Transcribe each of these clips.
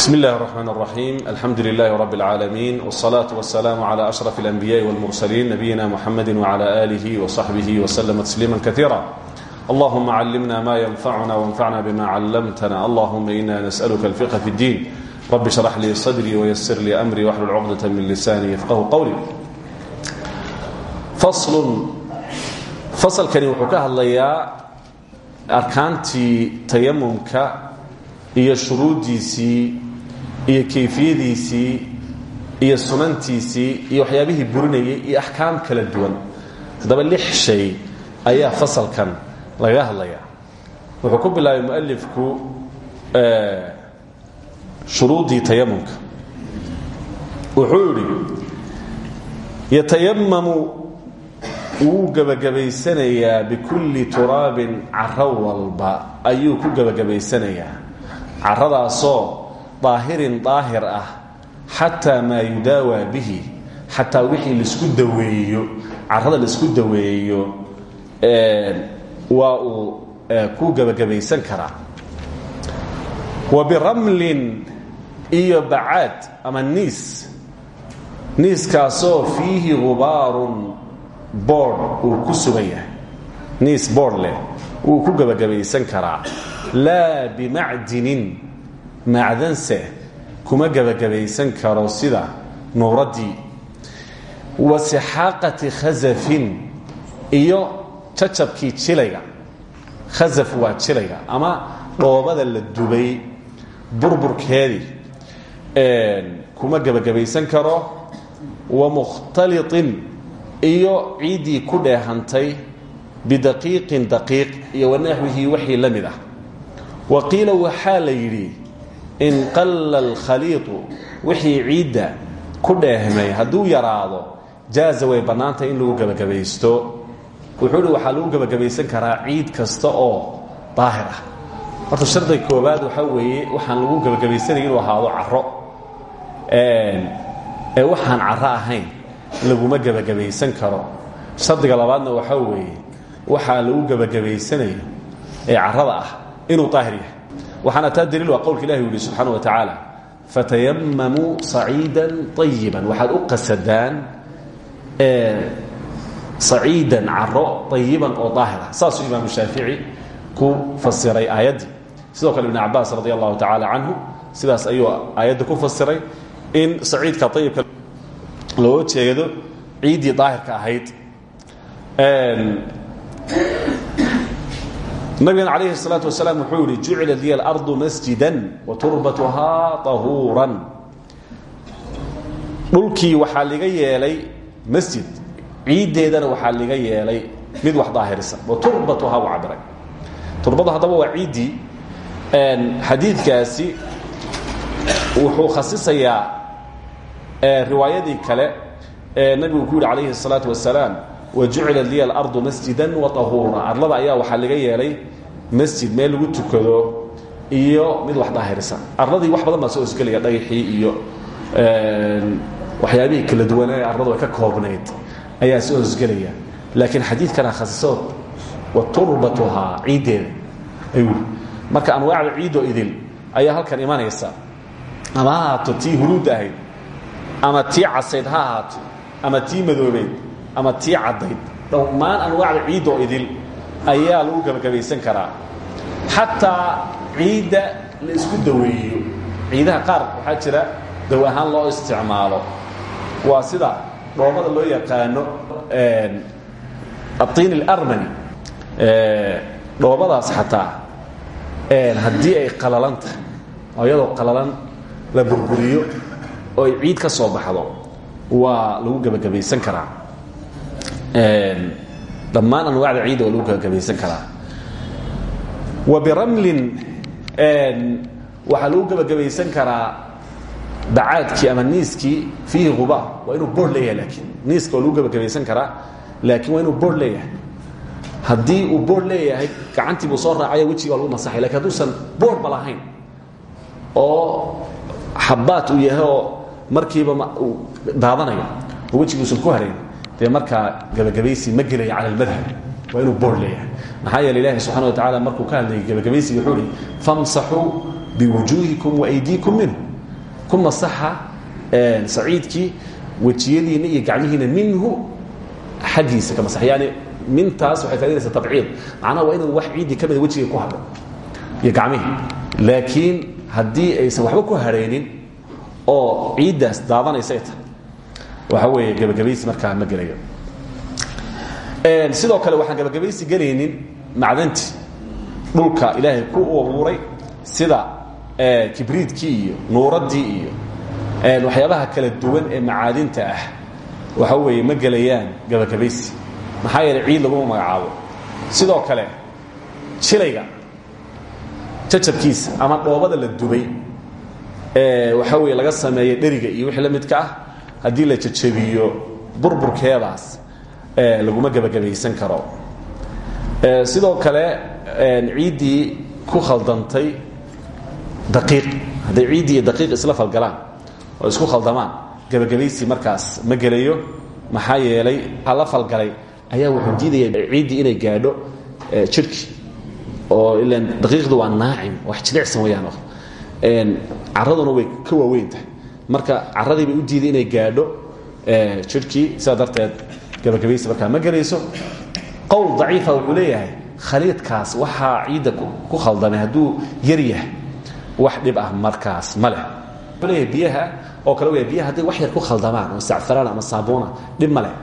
بسم الله الرحمن الرحيم الحمد لله رب العالمين والصلاة والسلام على أشرف الأنبياء والمرسلين نبينا محمد وعلى آله وصحبه وسلم تسليما كثيرا اللهم علمنا ما ينفعنا وانفعنا بما علمتنا اللهم إنا نسألك الفقه في الدين رب اشرح لي صدري ويسر لي أمري واحلل عقدة من لساني يفقه قولي فصل فصل كان وحكاها الليا أركانتي تيممك iyo shuruuddiisii iyo kayfiyadiisii iyo sunantiisii iyo waxyaabihii burinayay iyo axkaam kala duwan. Haddaba lix shay ayaa fasalkan lagaga hadlayaa wuxuu ku bilaabay mualifku shuruuddii tayamumka wuxuu yidhi yatayamamu wuu gebagabaysanayaa bikulli turaabin caro walba. Ayuu ku gebagabaysanayaa caradaasoo daahirin daahir ah xataa maa yudaawaa bihi xataa wixii la isku daweeyo carada la isku daweeyo waa uu ku gebagabaysan karaa. wa biramlin iyo bacaad ama niis niiskaasoo fiihi gubaarun boord uu ku sugan yahay. niis boord leh wuu ku gebagabaysan karaa. laa macdanse kuma gebagabaysan karo sida nuuraddii wa sixaaqati khasafin iyo jacabkii jilayga. Khasaf waa jilayga ama dhoobada la dubay burburkeedii kuma gebagabaysan karo. Wa mukhtaliطin iyo ciiddii ku dheehantay bidaqiiqin daqiiq iyo wanaxwihii wixii la mid ah. Wa qiila waxaa in qalla alkhaliiطu wixii ciidda ku dheehmay hadduu yaraado jaaza way bannaantay in lagu gebagabaysto wuxuu hi lagu gebagabaysan karaa ciid kasta oo daahir ah. Horta shardiga koobaad waxaa weeye waxaan lagu gebagabaysanaya inuu ahaado caro ee waxaan caro ahayn laguma gebagabaysan karo. Shardiga labaadna waxaa weeye waxaa lagu gebagabaysanayo ee carada ah inuu daahir yahay waxaana taa daliil waa qowlka ilahi u yihi subxaana wa tacaala fatayamamuu saciidan ayiban waxaad u qasadaan saciidan caro ayiban oo daahir ah saasuu imaamu ku fasiray aayaddii sidoo kale ibn cabaas radi allahu tacaala sidaas ayuu aayadda ku fasiray in saciidka ayibka loo jeedo ciiddii daahirka ahayd nabigana calayhi salaatu wasalaam wuxuu yihi jucilat liya alardu masjidan wa turbatuhaa tahuuran. Dhulkii waxaa liga yeelay masjid ciiddeedana waxaa liga yeelay mid wax daahirsan. Wa turbatuhaa buu cabiray turbadu haddaba waa ciiddii xadiidkaasi wuxuu khasisayaa riwaayadii kale ee nabigu ku yidhi calayhi salaatu wasalaam wajucila liya alardu masjida waطahuura arlada ayaa waxaa laga yeelay masjid meel lagu tukado iyo mid wax daahirsan arladii wax badan baa soo osgelaya dhagaxii iyo waxyaabihii kala duwanee arladu ka koobnayd ayaa soo osgelaya laakiin xadiidkana khasisood wa turbatuhaa ciiddeeda ayuu marka anwaacda ciiddoo idil ayaa halkan imanaysa ama tii ahayd ama tii casayd ama tii madoobeyd ama tii caddayd. Dhammaan anwaacda ciiddoo idil ayaa lagu gebagabaysan karaa. Xataa ciidda la isku daweeyo. Ciidaha qaar waxaa jira daw loo isticmaalo. Waa sida dhoobada loo yaqaano atiin اlarmani dhoobadaas xataa haddii ay qalalanta oo iyadoo qalalan la burburiyo oo ciid ka soo baxdo waa lagu gebagabaysan karaa dhammaan anwaacda ciidda waa lagu gebagabaysan karaa. Wa biramlin waxaa lagu gebagabaysan karaa bacaadkii ama niiskii fiihi qubaar waa inuu boord leeyahay laakiin. Niiska waa lagu gebagabaysan karaa laakiin waa inuu boord leeyahay. Haddii uu boord leeyahay gacantii buu soo raacaya wejiga waa lagu masaxay laakiin hadduusan boordba lahayn oo xabaad uu yahay oo markiiba daadanayo oo wejiguusan ku harayn dee markaa gebagabaysi ma gelaya cala almadhab waa inuu boord leeyahay. Maxaa yeele ilahi subxana wa tacala markuu ka hadlayay gebagabaysiga wuxuu ihi famsaxuu biwujuuhikum waaydiikum minhu. Ku masaxa saciidkii wejiyadiina iyo gacmihiina minhu xaggiisa ka masax yani mintaas waxay faaidaysaa tabciid. Macnaha waa inuu wax ciiddii ka mida wejiga ku hadho iyo gacmihii laakiin haddii aysan waxba ku haraynin oo ciiddaas daadanaysa ay tahay waxa weeye gebagabaysi markaa ma gelayo. Sidoo kale waxaan gebagabaysi gelaynin macdantii dhulka ilaahay ku abuuray sida kibriidkii iyo nuuraddii iyo waxyaabaha kala duwan ee macaadinta ah. Waxa weeye ma gelayaan gebagabaysi maxaa yeelay ciid laguma magacaabo. Sidoo kale jilayga jajabkiisa ama dhoobada la dubay waxa weeye laga sameeya dheriga iyo wixii la midka ah haddii la jajabiyo burburkeedaas laguma gebagabaysan karo. Sidoo kale ciiddii ku khaldantay daqiiq. Hadday ciiddii iyo daqiiq isla falgalaan oo isku khaldamaan gebagabaysi markaas ma gelayo maxaa yeelay waxaa la falgalay ayaa wuxuu diidaya ciiddii inay gaadho jirhkii oo ilan daqiiqdu waa naacim wax jilicsan wayaan caraduna way ka waaweyn tahay marka caradii bay u diiday inay gaadho jirhkii sidaa darteed gebagabaysi markaa ma gelayso. Qowl daciifa wuxuu leeyahay khaliidkaas waxaa ciidda ku khaldamay hadduu yar yahay wax dhib ah markaas ma leh. Leeyahay biyaha oo kale weya biyaha hadday wax yar ku khaldamaan oo sacfaraan ama saabuuna dhib ma leh.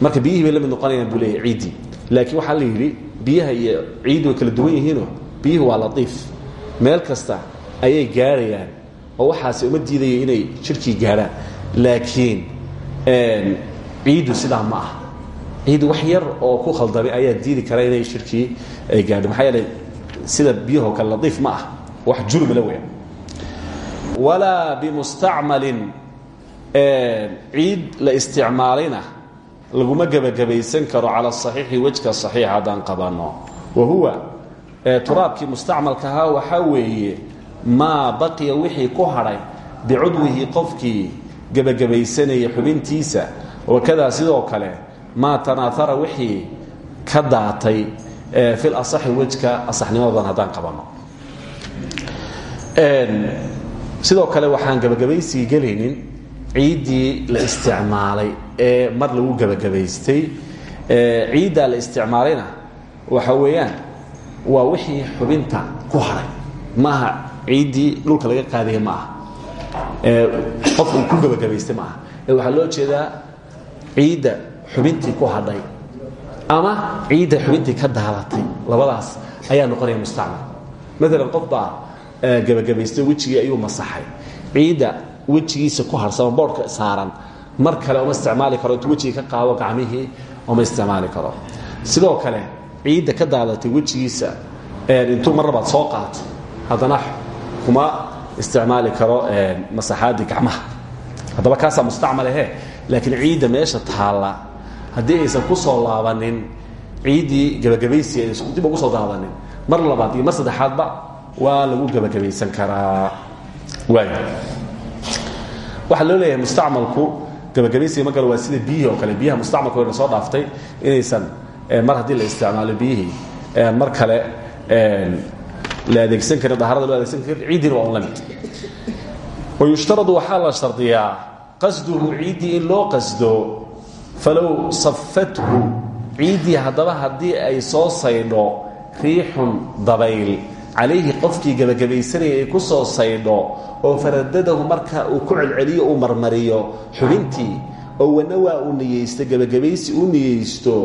Marka biyihii bay la mid noqonayaan buu leeyahay ciiddii laakiin waxaa la yidhi biyaha iyo ciiddu way kala duwan yihiinoo biyuhu waa latiif. Meel kasta ayay gaarayaan oo waxaasi uma diidaya inay jirhkii gaadhaan laakiin ciiddu sidaa ma ah ciiddu wax yar oo ku khaldamay ayaa diidi kara inay jirhkii ay gaadho maxaa yeelay sida biyahoo kale latiif ma ah wax jurmala weya walaa bimustacmalin. Ciid la isticmaalayna laguma gebagabaysan karo cala asaxiixi wejka saxiixa haddaan qabanno wa huwa turaabkii mustacmalka ahaa waxaa weeye maa baqiya wixii ku hadhay bicudwihi qofkii gebagabaysanaya xubintiisa. Wakadaa sidoo kale maa tanaahara wixii ka daatay fil asaxi wejka asaxnimadan haddaan qabanno sidoo kale waxaan gebagabaysigii gelaynin ciiddii la isticmaalay ee mar lagu gebagabaystay. Ciiddaa la isticmaalayna waxa weeyaan waa wixii xubinta ku hadhay maaha ciiddii dhulka laga qaadaya ma aha qof uu ku gebagabaystay ma aha ee waxaa loo jeedaa ciidda xubintii ku hadhay ama ciidda xubintii ka daalatay labadaas ayaa noqonaya mustacmal. Maalan qof baa gebagabaystay wejigii ayuu masaxay. Ciidda wejigiisa ku harsama boodhka saaran. Mar kale uma isticmaali karo intuu wejigii ka qaado gacmihii uma isticmaali karo. Sidoo kale ciidda ka daadatay wejigiisa intuu mar labaad soo qaato haddana kuma isticmaali karo masaxaadii gacmaha. Haddaba kaasaa mustacmal ahe laakiin ciidda meesha taalla haddii aysan ku soo laabanin ciiddii gebagabaysi aysan dib ugu soo daadanin mar labaad iyo mar saddexaadba waa lagu gebagabaysan karaa. Waay waxaa loo leeyahay mustacmalku gebagabaysiga ma galo waa sida biyihii oo kale. Biyaha mustacmalka wayna soo dhaaftay inaysan mar haddii la isticmaalo biyihii mar kale la adeegsan karin daharada loo adeegsan karin ciiddina waa la mid wayushtaradu waxaa la shardiyaa qasduhu ciiddii in loo qasdo falow safathu ciiddii haddaba haddii ay soo saydho riixun dabayl calayhi qofkii gebagabaysanaya ay ku soo saydho oo faradadahu marka uu ku celceliyo uu marmariyo xubintii oo wanawaa uu niyeysto gebagabaysi uu niyeysto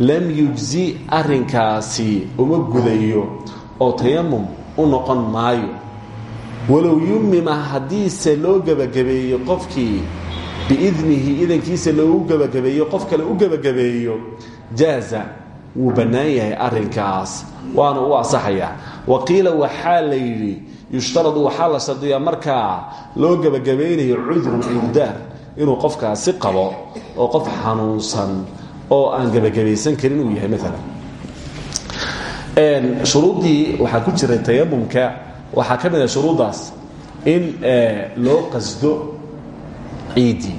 lam yujzi arrinkaasi uma gudayo oo tayamum u noqon maayo. Walow yumima haddiise loo gebagabeeyo qofkii biidnihi idankiisa loogu gebagabeeyo qof kale u gebagabeeyo jaaza wuu bannaan yahay arrinkaas waana u asaxayaa wa qiila waxaa la yidhi yushtaradu waxaa la shardiyaa markaa loo gebagabaynayo cudrun cuddaar inuu qofkaasi qabo oo qof xanuunsan oo aan gebagabaysan karin uu yahay maalan shuruuddii waxaa ku jiray tayamumka waxaa ka mid ah shuruuddaas in loo qasdo ciiddii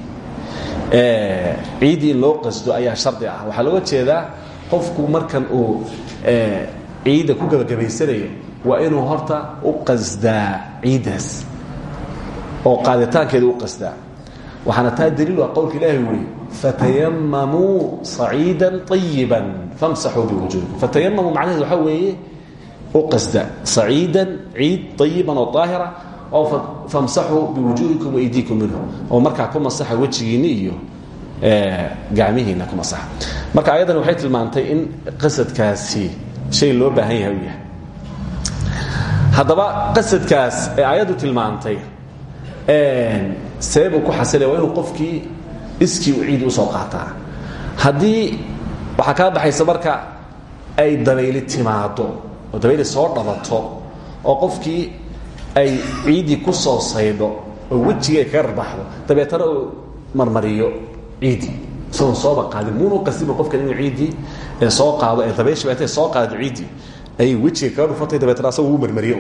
ciiddii in loo qasdo ayaa shardi ah. Waxaa looga jeedaa qofku markan uu ciidda ku gebagabaysanayo waa inuu horta u qasdaa ciiddaas oo qaaditaankeeda u qasdaa. Waxaana taa daliilu ah qowlka ilaahi wuri fatayamamuu saciidan ayiban famsaxuu biwujuhikum fatayamamuu macnaheed waxaa weeye u qasda saciidan ciid ayiban oo daahira oo famsaxuu biwujuhikum waydiikum minhu oo markaa ku masaxa wejigiinni iyo masaxa marka ayadan waxay tilmaantay in qasadkaasi shay loo baahan yahay u yahay haddaba qasadkaas ee ayaddu ku xasilaya waa qofkii iskii u ciidi u soo qaataa. Haddii waxaa kaa baxaysa marka ay dabayli timaado oo dabayli soo dhabato oo qofkii ay ciiddii ku soo saydho oo wejiga ay kaga rarbaxdo uu marmariyo ciiddii isagoon sooba qaadin muunu qasiba qofkan inuu ciiddii soo qaado ee dabayshi baatay soo qaado ciiddii ayay wejiga kaga dhufatay dabeetana asaga uu marmariyo.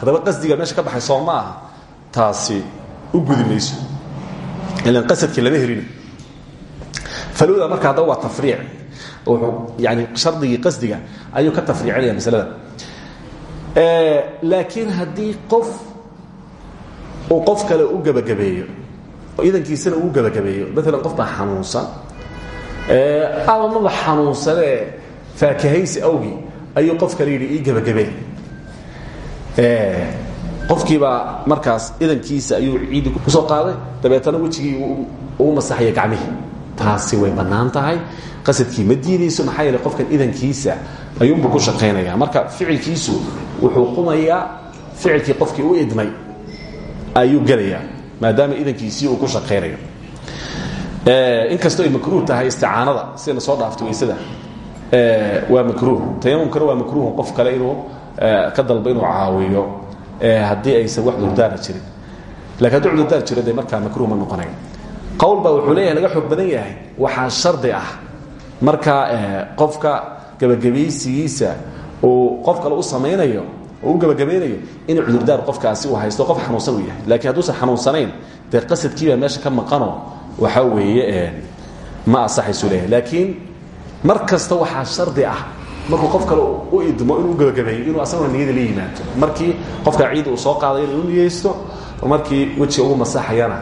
Haddaba qasdiga meesha ka baxay soo ma taasi u gudi mayso. Qasadkii lama helin falowda marka haddaba waa tafriic yani shardigii qasdiga ayuu ka tafriicinaya masalada laakiin haddii qof uu qof kale u gebagabeeyo idankiisana uu gebagabeeyo maalan qof baa xanuunsan ama maba xanuunsanee faakahaysi awgii ayuu qof kale yidhi ii gebagabee qofkiibaa markaas idankiisa ayuu ciiddi ku soo qaaday dabeetana wejigii uu masaxaya gacmihii taasi way bannaan tahay. Qasadkii ma diidayso maxaa yeele qofkan idankiisa ayuunbuu ku shaqaynaya. Marka ficilkiisu wuxuu qumayaa ficilkii qofkii u idmay ayuu gelayaa maadaama idankiisii uu ku shaqaynayo. Inkastoo ay makruuh tahay isticaanada sidayna soo dhaafto weysada waa makruuh. Tayamumkana waa makruuh qof kale inuu ka dalbo inuu caawiyo haddii aysan wax cudurdaara jirin. Lakin hadduu cudurdaar jiro dee markaa makruuh ma noqonayo qowl baa wuxuu leeyahay laga xoog badan yahay. Waxaa shardi ah. Markaa qofka gebagabaysigiisa uu qof kale u samaynayo oo u gebagabaynayo inuu cudurdaar qofkaasi uu haysto qof xanuunsan uu yahay. Lakiin hadduusan xanuunsanayn dee qasadkiibaa meesha ka maqano waxaa weeye ma asaxaysu leeyahay. Laakiin mar kasta waxaa shardi ah markuu qof kale u idmo inuu gebagabeeyo inuu asaguna niyada la yimaado. Markii qofkaa ciidda uu soo qaaday inuu niyeysto oo markii wejiga ugu masaxayana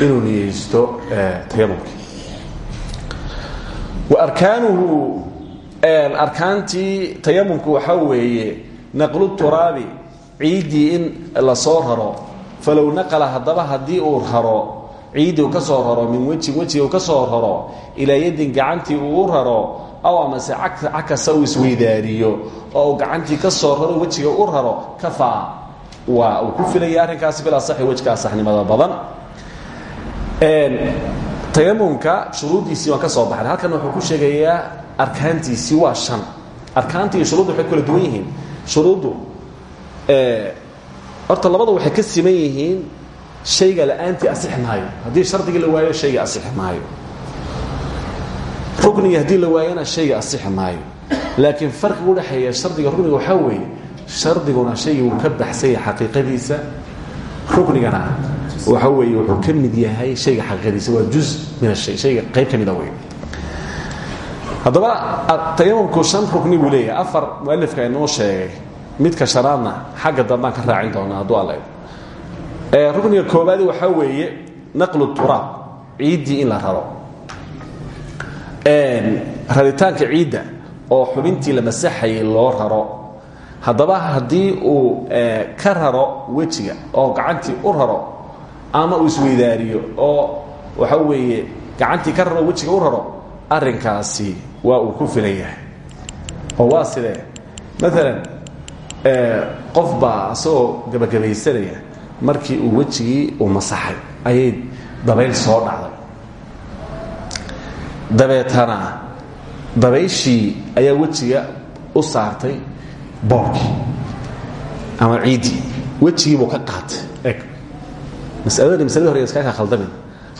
inuu niyeysto tayamumkii wa arkaanuhu arkaantii tayamumku waxaa weeye naqlu turaabi ciiddii in la soo raro. Falow naqala haddaba haddii uu raro ciiddii uu ka soo raro min wejin wejiga uu ka soo raro ilaa yadin gacantii uu u raro aw amase cakasa uu isweydaariyo oo uu ka soo raro wejiga u raro kafaa waa uu ku filaya arrinkaasi bil asaxi wejka asaxnimada badan. Tayamumka shuruuddiisii waan ka soo baxnay halkan wuxuu ku sheegayaa arkaantiisii waa shan. Arkaanti iyo shuruuddu waxay kala duwan yihiin. Shuruuddu horta labada waxay ka siman yihiin shayga la'aantii asixi maayo haddii shardigii la waayo shayga asixi maayo rukniga haddii la waayana shayga asixi maayo laakiin farqiga udhexeeya shardiga rukniga waxaa weeye shardiguna shayga wuu ka baxsanya xaqiiqadiisa ruknigana waxa weeye wuxuu ka mid yahay shayga xaqiiqadiisa waa juz min ashay shayga qayb ka mida wey haddaba tayamumku shan rukni buu leeyahay. Afar mualifka inoo sheegay midka shanaadna xagga dambaan ka raacin doonaa hadduu alla rukniga koobaadi waxaa weeye naqlu turaab ciiddii in la raro. Raritaanka ciidda oo xubintii la masaxayay loo raro haddaba haddii uu ka raro wejiga oo gacantii u raro ama uu isweydaariyo oo waxa weeye gacantii ka raro wejiga u raro arrinkaasi waa uu ku filan yahay. Oo waa sidee maalan qof baa asagoo gabagabaysanaya markii uu wejigii uu masaxay ayay dabayl soo dhacday. Dabeetana dabayshii ayaa wejiga u saartay boorkii ama ciiddii wejigiibuu ka qaatay. Eg. Masaladani masaladii hore iskaga khaldamin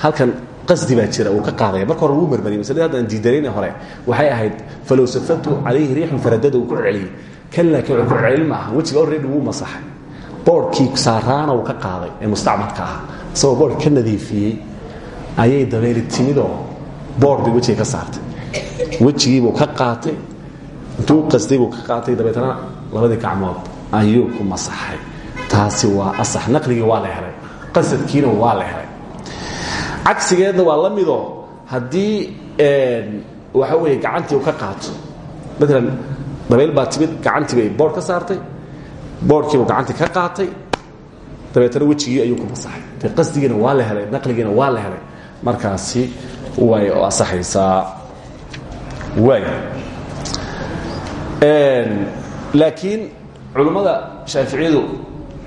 halkan qasdi baa jira uu ka qaadaya marka hore wuu marmariyay masaladii hadda aan diidanayna hore waxay ahayd falow safatu calayhi riixun faradada uu ku celceliyey kan laakiin ku celcelin ma aha. Wejiga already wuu masaxay. Boorkii saaraana uu ka qaaday ee mustacmalka ah isagoo boork ka nadiifiyey ayay dabeeli timidoo boor bay wejiga ka saartay. Wejigiibuu ka qaatay intuu qasday buu ka qaatay. Dabeetna labadii gacmood ayuu ku masaxay. Taasi waa asax. Naqligii waa la helay. Qasadkiina waa la helay. Cagsigeedna waa la midoo haddii waxa weeye gacantii uu ka qaato. Maalan dabayl baa timid. Gacantii bay boodh ka saartay. Boodhkiibuu gacantii ka qaatay. Dabeetana wejigii ayuu ku masaxay. De qasdigiina waa la helay. Naqligiina waa la helay. Markaasi way asaxaysaa. Waay laakiin culummada shaaficiyadu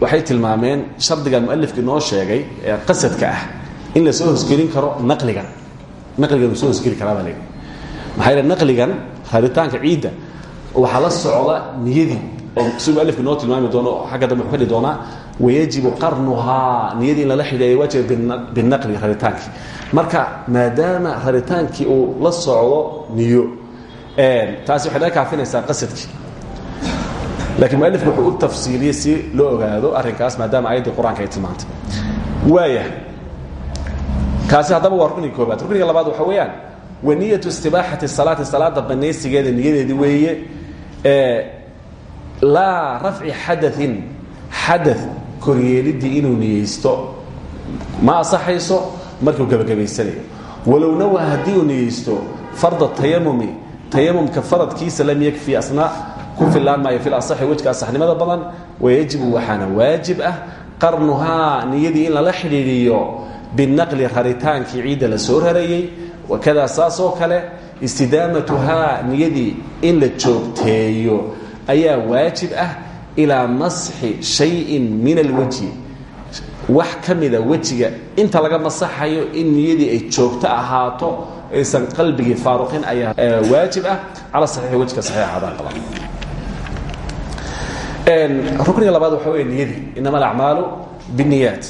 waxay tilmaameen shardigan mualifkii noo sheegay ee qasadka ah in la soo hosgelin karo naqligan. Naqligan uu soo hosgeli karaa baa leehi maxaa yeele naqligan raaritaanka ciidda waxaa la socda niyadii oo si mualifkii noo tilmaami doono xagga dambe dhihi doonaa wayajibu qarnuhaa niyadii in lala xidheeya waajiba binaqli raritaankii marka maadaama raritaankii uu la socdo niyo taasi waxay naga kaafinaysaa qasadkii laakiin mualifku wuxuu u tafsiiliyey si loo ogaado arrinkaas maadaama ayaddii qur'aanka ay tilmaantay. Waaya kaasi haddaba waa rukniga koobaad rukniga labaad waxa weeyaan wa niyatu istibaaxati salaati salaada banaysigeeda niyadeedii weeye laa rafci xadain xada koryeelidii inuu niyeysto. Ma asaxayso markuu gebagabaysanayo walow nawa haddii uu niyeysto farda tayamumi tayamumka faradkiisa lam yakfi asna ku filaan maayo fi asaxi wejka asaxnimada badan wayajibu waxaana waajib ah qarnuhaa niyadii in lala xidhiidhiyo binaqli raritaankii ciidda la soo rarayey wakadaa saasoo kale istidaamatuhaa niyadii in la joogteeyo ayaa waajib ah ilaa masxi shayin min alwejhi wax ka mida inta laga masaxayo in niyadii ay joogto ahaato aysan qalbigii faaruqin ayaa waajib ah. Cala saxiixi wejka saxiixadan qaba rukniga labaad waxa wey niyadii inama alacmaalu biniyaat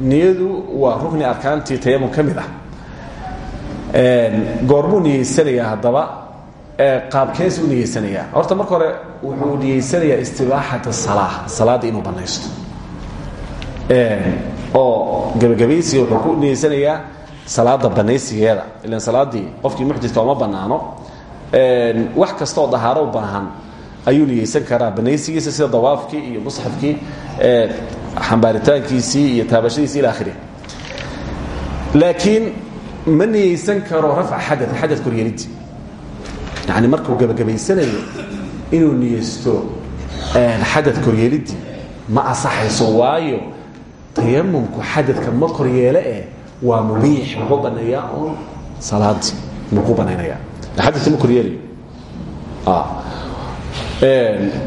niyadu waa rukni arkaantii tayamum ka mid ah. Goormuu niyeysanayaa haddaba qaabkees u niyeysanayaa horta marka hore wuxuu niyeysanayaa istibaaxata salaa salaadda inuu banaysto oo gebagabaysiga wuxuu ku niyeysanayaa salaada banaysigeeda ilan salaaddii qofkii muxdidka uma banaano wax kastaoo dahaaro u baahan ayuu niyeysan karaa banaysigiisa sida dawaafkii iyo musxafkii xambaaritaankiisii iyo taabashadiisi ila akhirih laakiin ma niyeysan karo rafca xada xadad koryeelidii yani markuu gebagabaysanayo inuu niyeysto xadad koryeelidii ma asaxayso waayo tayamumku xadadka ma koryeele eh waa mubiix muxuu baneeyaa un salaadii muku banaynaya. Xadadka ma koryeelayo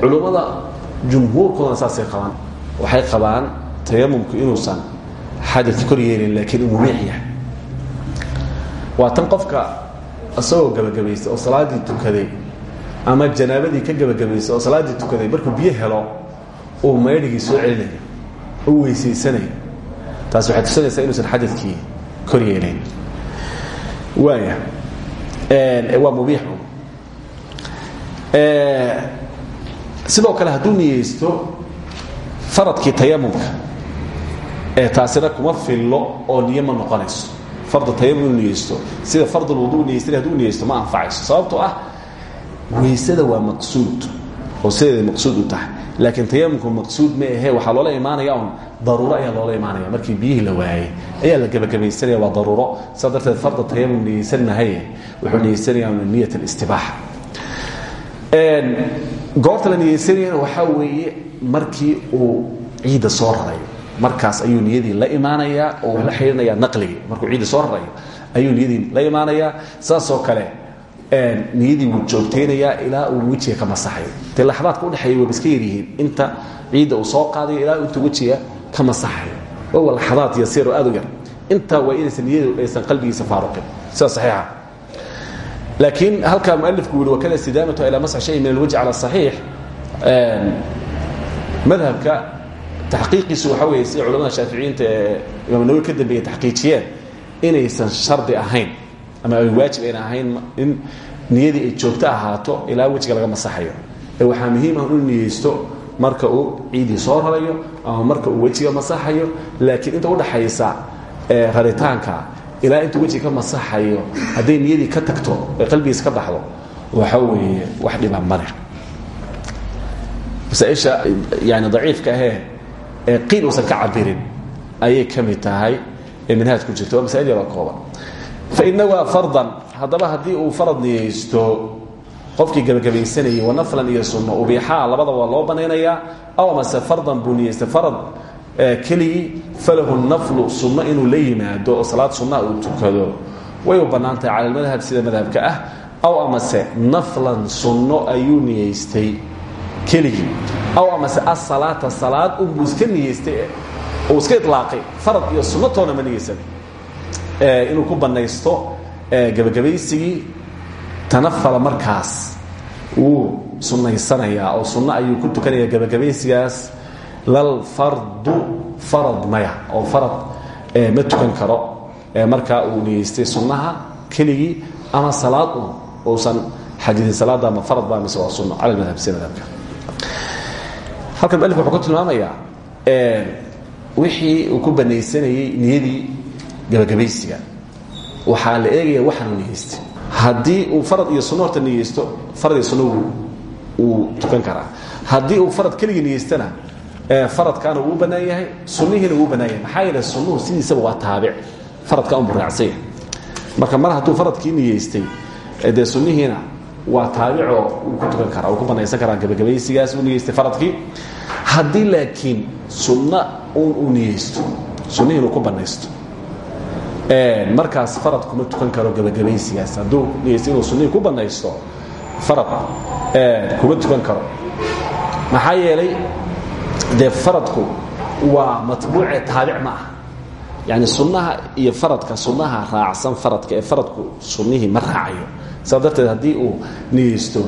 culummada jumhuurkoodana saasay qabaan. Waxay qabaan tayamumku inuusan xadadka kor yeelin laakiin uu mubiix yahay. Waa tan qofka isagoo gebagabaystay oo salaaddii tukaday ama janaabadii ka gebagabaystay oo salaaddii tukaday markuu biyo helo uu maydhigii soo celinayo u weysaysanayo taas waxay tusinaysaa inuusan xadadkii kor yeelayn waaya waa mubiix sidoo kale hadduu niyeysto faradkii tayamumka ee taasina kuma fillo oo niyo ma noqonayso. Farda tayamum inuu niyeysto sida fardulwudu niyeystana haduu niyeysto ma anfacayso. Sababtoo ah weysada waa maqsuud oo sideeday maqsuud u tahay. Laakiin tayamumku maqsuud ma ahe waxaa loola imaanaya un daruuro ayaa loola imaanaya markii biyihii la waayey ayaa la gebagabaysanaya waa daruuro. Saa darteed farda tayamum niyeysan mahaye wuxuu niyeysanayaa niyat alistibaaxa goorta la niyeysanayana waxaa weeye markii uu ciidda soo rarayo markaas ayuu niyadii la imaanayaa oo la xidhiirinayaa naqligii. Markuu ciidda soo rarayo ayuu niyadii la imaanayaa saasoo kale niyadii wuu joogtaynayaa ilaa uu wejiga ka masaxayo dee laxdaadka udhexeeya wayba iska yaryihiin inta ciidda uu soo qaadayo ilaa intuu wejiga ka masaxayo waa laxdaad yasiir oo aad u yar. Intaa waa inaysan niyadu aysan qalbigiisa faaruqin. Sida saxiixa laakiin halkaa mualifku yuri wakada istidaamatu ilaa masx shay min alwajhi cala saxiix madhabka taxqiiqiisu waxaa weeye sida culamada shaaficiyiinta ee imaam nawowi ka dambeeyey taxqiijiyeen inaysan shardi ahayn ama ay waajib ayna ahayn in niyadii ay joogto ahaato ilaa wejiga laga masaxayo ee waxaa muhiim ah inuu niyeysto marka uu ciidii soo rarayo ama marka uu wejiga masaxayo laakiin inta udhaxaysa raritaanka ilaa intuu wejiga ka masaxayo hadday niyadii ka tagto ee qalbigiis ka baxdo waxa weeye wax dhiba male masaaisha yani daciifka ahee qiil uusan ka cabirin ayay ka mid tahay ee minhaaj ku jirta waa masaa'il yaroo kooban. Faina waa fardan haddaba haddii uu farad niyeysto qofkii gebagabaysanayay wanaflan iyo sunno ubiixaa labada waa loo banaynayaa aw amase fardan buu niyeystay farad keligii falahu naflu sunno inuu la yimaado oo sunnaa uu tukado. Way u cala almadhab sida madhabka ah. Aw amase naflan sunno ayuu niyeystay keligii aw amase asalaata salaad unbuu iska niyeystay uu iska ilaaqay farad iyo sunno toona ma inuu ku bannaysto gebagabaysigii tanafala markaas. Wuu sunnaysanayaa oo sunno ayuu ku tukanaya gebagabaysigaas lal fardu farad maya oo farad ma tukan karo. Markaa uu niyeystay sunnaha keligii ama salaad un uusan xadidin salaada ama farad ba mise waa sunno cala madhab si madhabka. Halkan mualif wuxuu ka tilmaamayaa wixii uu ku banaysanayey niyadii gebagabaysiga waxaa la eegaya waxaanu niyeystay haddii uu farad iyo sunno horta niyeysto farad iyo sunno wuu tukan karaa. Haddii uu farad keligii niyeystana faradkaana wuu bannaan yahay sunnihiina wuu bannaan yahay. Maxaa yeele sunnuhu sidiisaba waa taabic. Faradka unbu raacsan yahay marka mar hadduu faradkii niyeystay dee sunnihiina waa taabicoo wuu ku tukan karaa wuu ku banaysan karaa gebagabaysigaas uu niyeystay faradkii. Haddii laakiin sunna uun uu niyeysto sunnihiin uu ku bannaysto markaas farad kuma tukan karo gebagabaysigaas hadduu niyeysto inuu sunnihii ku bannaysto farad kuma tukan karo. Maxaa yeelay dee faradku waa matbuuce taabic ma ah yani sunnaha iyo faradka sunnaha raacsan faradka ee faradku sunnihii ma raacayo. Saa darteed haddii uu niyeysto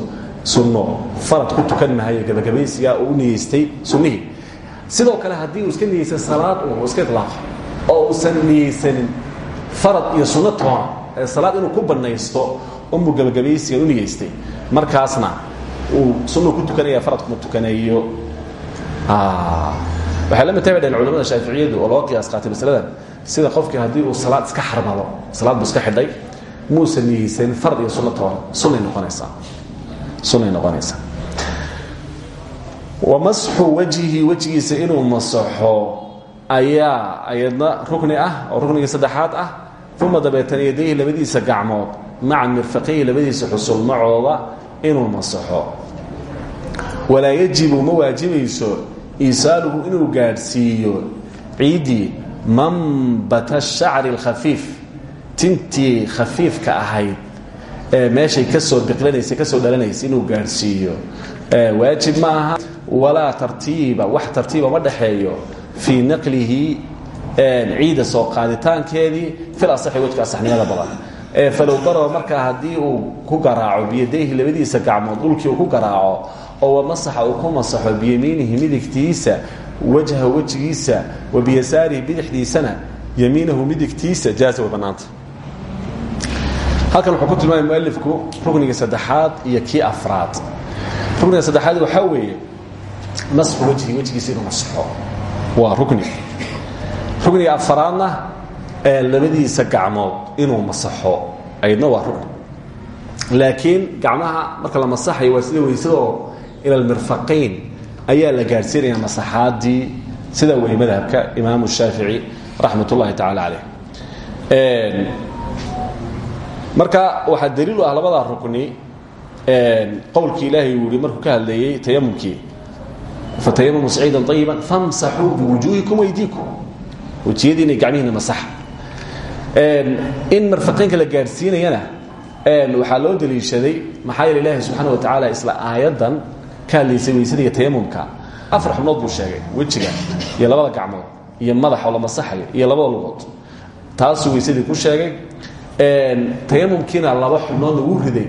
sunno farad ku tukan maayo gebagabaysigaa uu niyeystay sunnihii. Sidoo kale haddii uu iska niyeystay salaad uu iska ilaaqo oo uusan niyeysanin farad iyo sunno salaad inuu ku bannaysto unbuu gebagabaysiga u niyeystay. Markaasna uu sunnu ku tukanaya farad kuma tukanayo waxay la mid tahay bay oo loo qiyaas qaatay masaladan sida qofkii haddii uu salaad iska xarmado salaad iska xidhay muusan niyeysanin farad iyo sunno toona sunnay noqonaysaa. Sunnay noqonaysaa. Wa masxu wajhihi wejigiisa inuu masaxo ayaa ayadna rukni ah oo ruknigii saddexaad ah uma dabeetana yadayhi labadiisa gacmood maca mirfaqayhi labadiisa xusul macooda inuu masaxo. Walaa yajibu ma iisaaluhu inuu gaadhsiiyo ciiddii manbata shacri اlkhafiif tintii khafiifka ahayd ee meeshay ka soo biqlanaysay ka soo dhalanaysay inuu gaadhsiiyo. Waajib ma aha walaa tartiiba wax tartiiba ma dhexeeyo fii naqlihi ciidda soo qaaditaankeedii fil asaxi wejka asaxnimada badan. Falow daraba markaa haddii uu ku garaaco biyadayhi labadiisa gacmood dhulkii uu ku garaaco oo wamasaxa uu ku masaxo biyamiinihi midigtiisa wajha wejigiisa wa biyasaarihi bidixdiisana yamiinahu midigtiisa jaaza way bannaanta halkan wuxuu ku tilmaamay mualifku rukniga saddexaad iyo kii afraad. Rukniga saddexaad waxaa weeye masxu wejhi wejigiisa inuu masaxo. Waa rukni. Rukniga afaraadna labadiisa gacmood inuu masaxo aydna waa rukni laakiin gacmaha marka la masaxayo waa sida weysadoo ila almirfaqayn ayaa la gaadhsiinaya masaxaadii sida wey madhabka imaamu shaafici raxmat ullahi tacala caleyh marka waxaa daliil u ah labadaa rukni qowlkii ilaahay uu yihi markuu ka hadleeyey tayamumkii fatayamamu saciidan ayiban famsaxuu biwujuuhikum waydiikum wejiyadiina gacmihiina masaxa in marfaqaynka la gaadhsiinayana waxaa loo daliishaday maxaa yeele ilaahi subxaana wa tacaala isla aayaddan ka hadlaysay weysada iyo tayamumka afar xubnood buu sheegay wejiga iyo labada gacmood iyo madax oo la masaxayo iyo labada lugood. Taasuu weysadii ku sheegay. Tayamumkiina laba xubnood lagu riday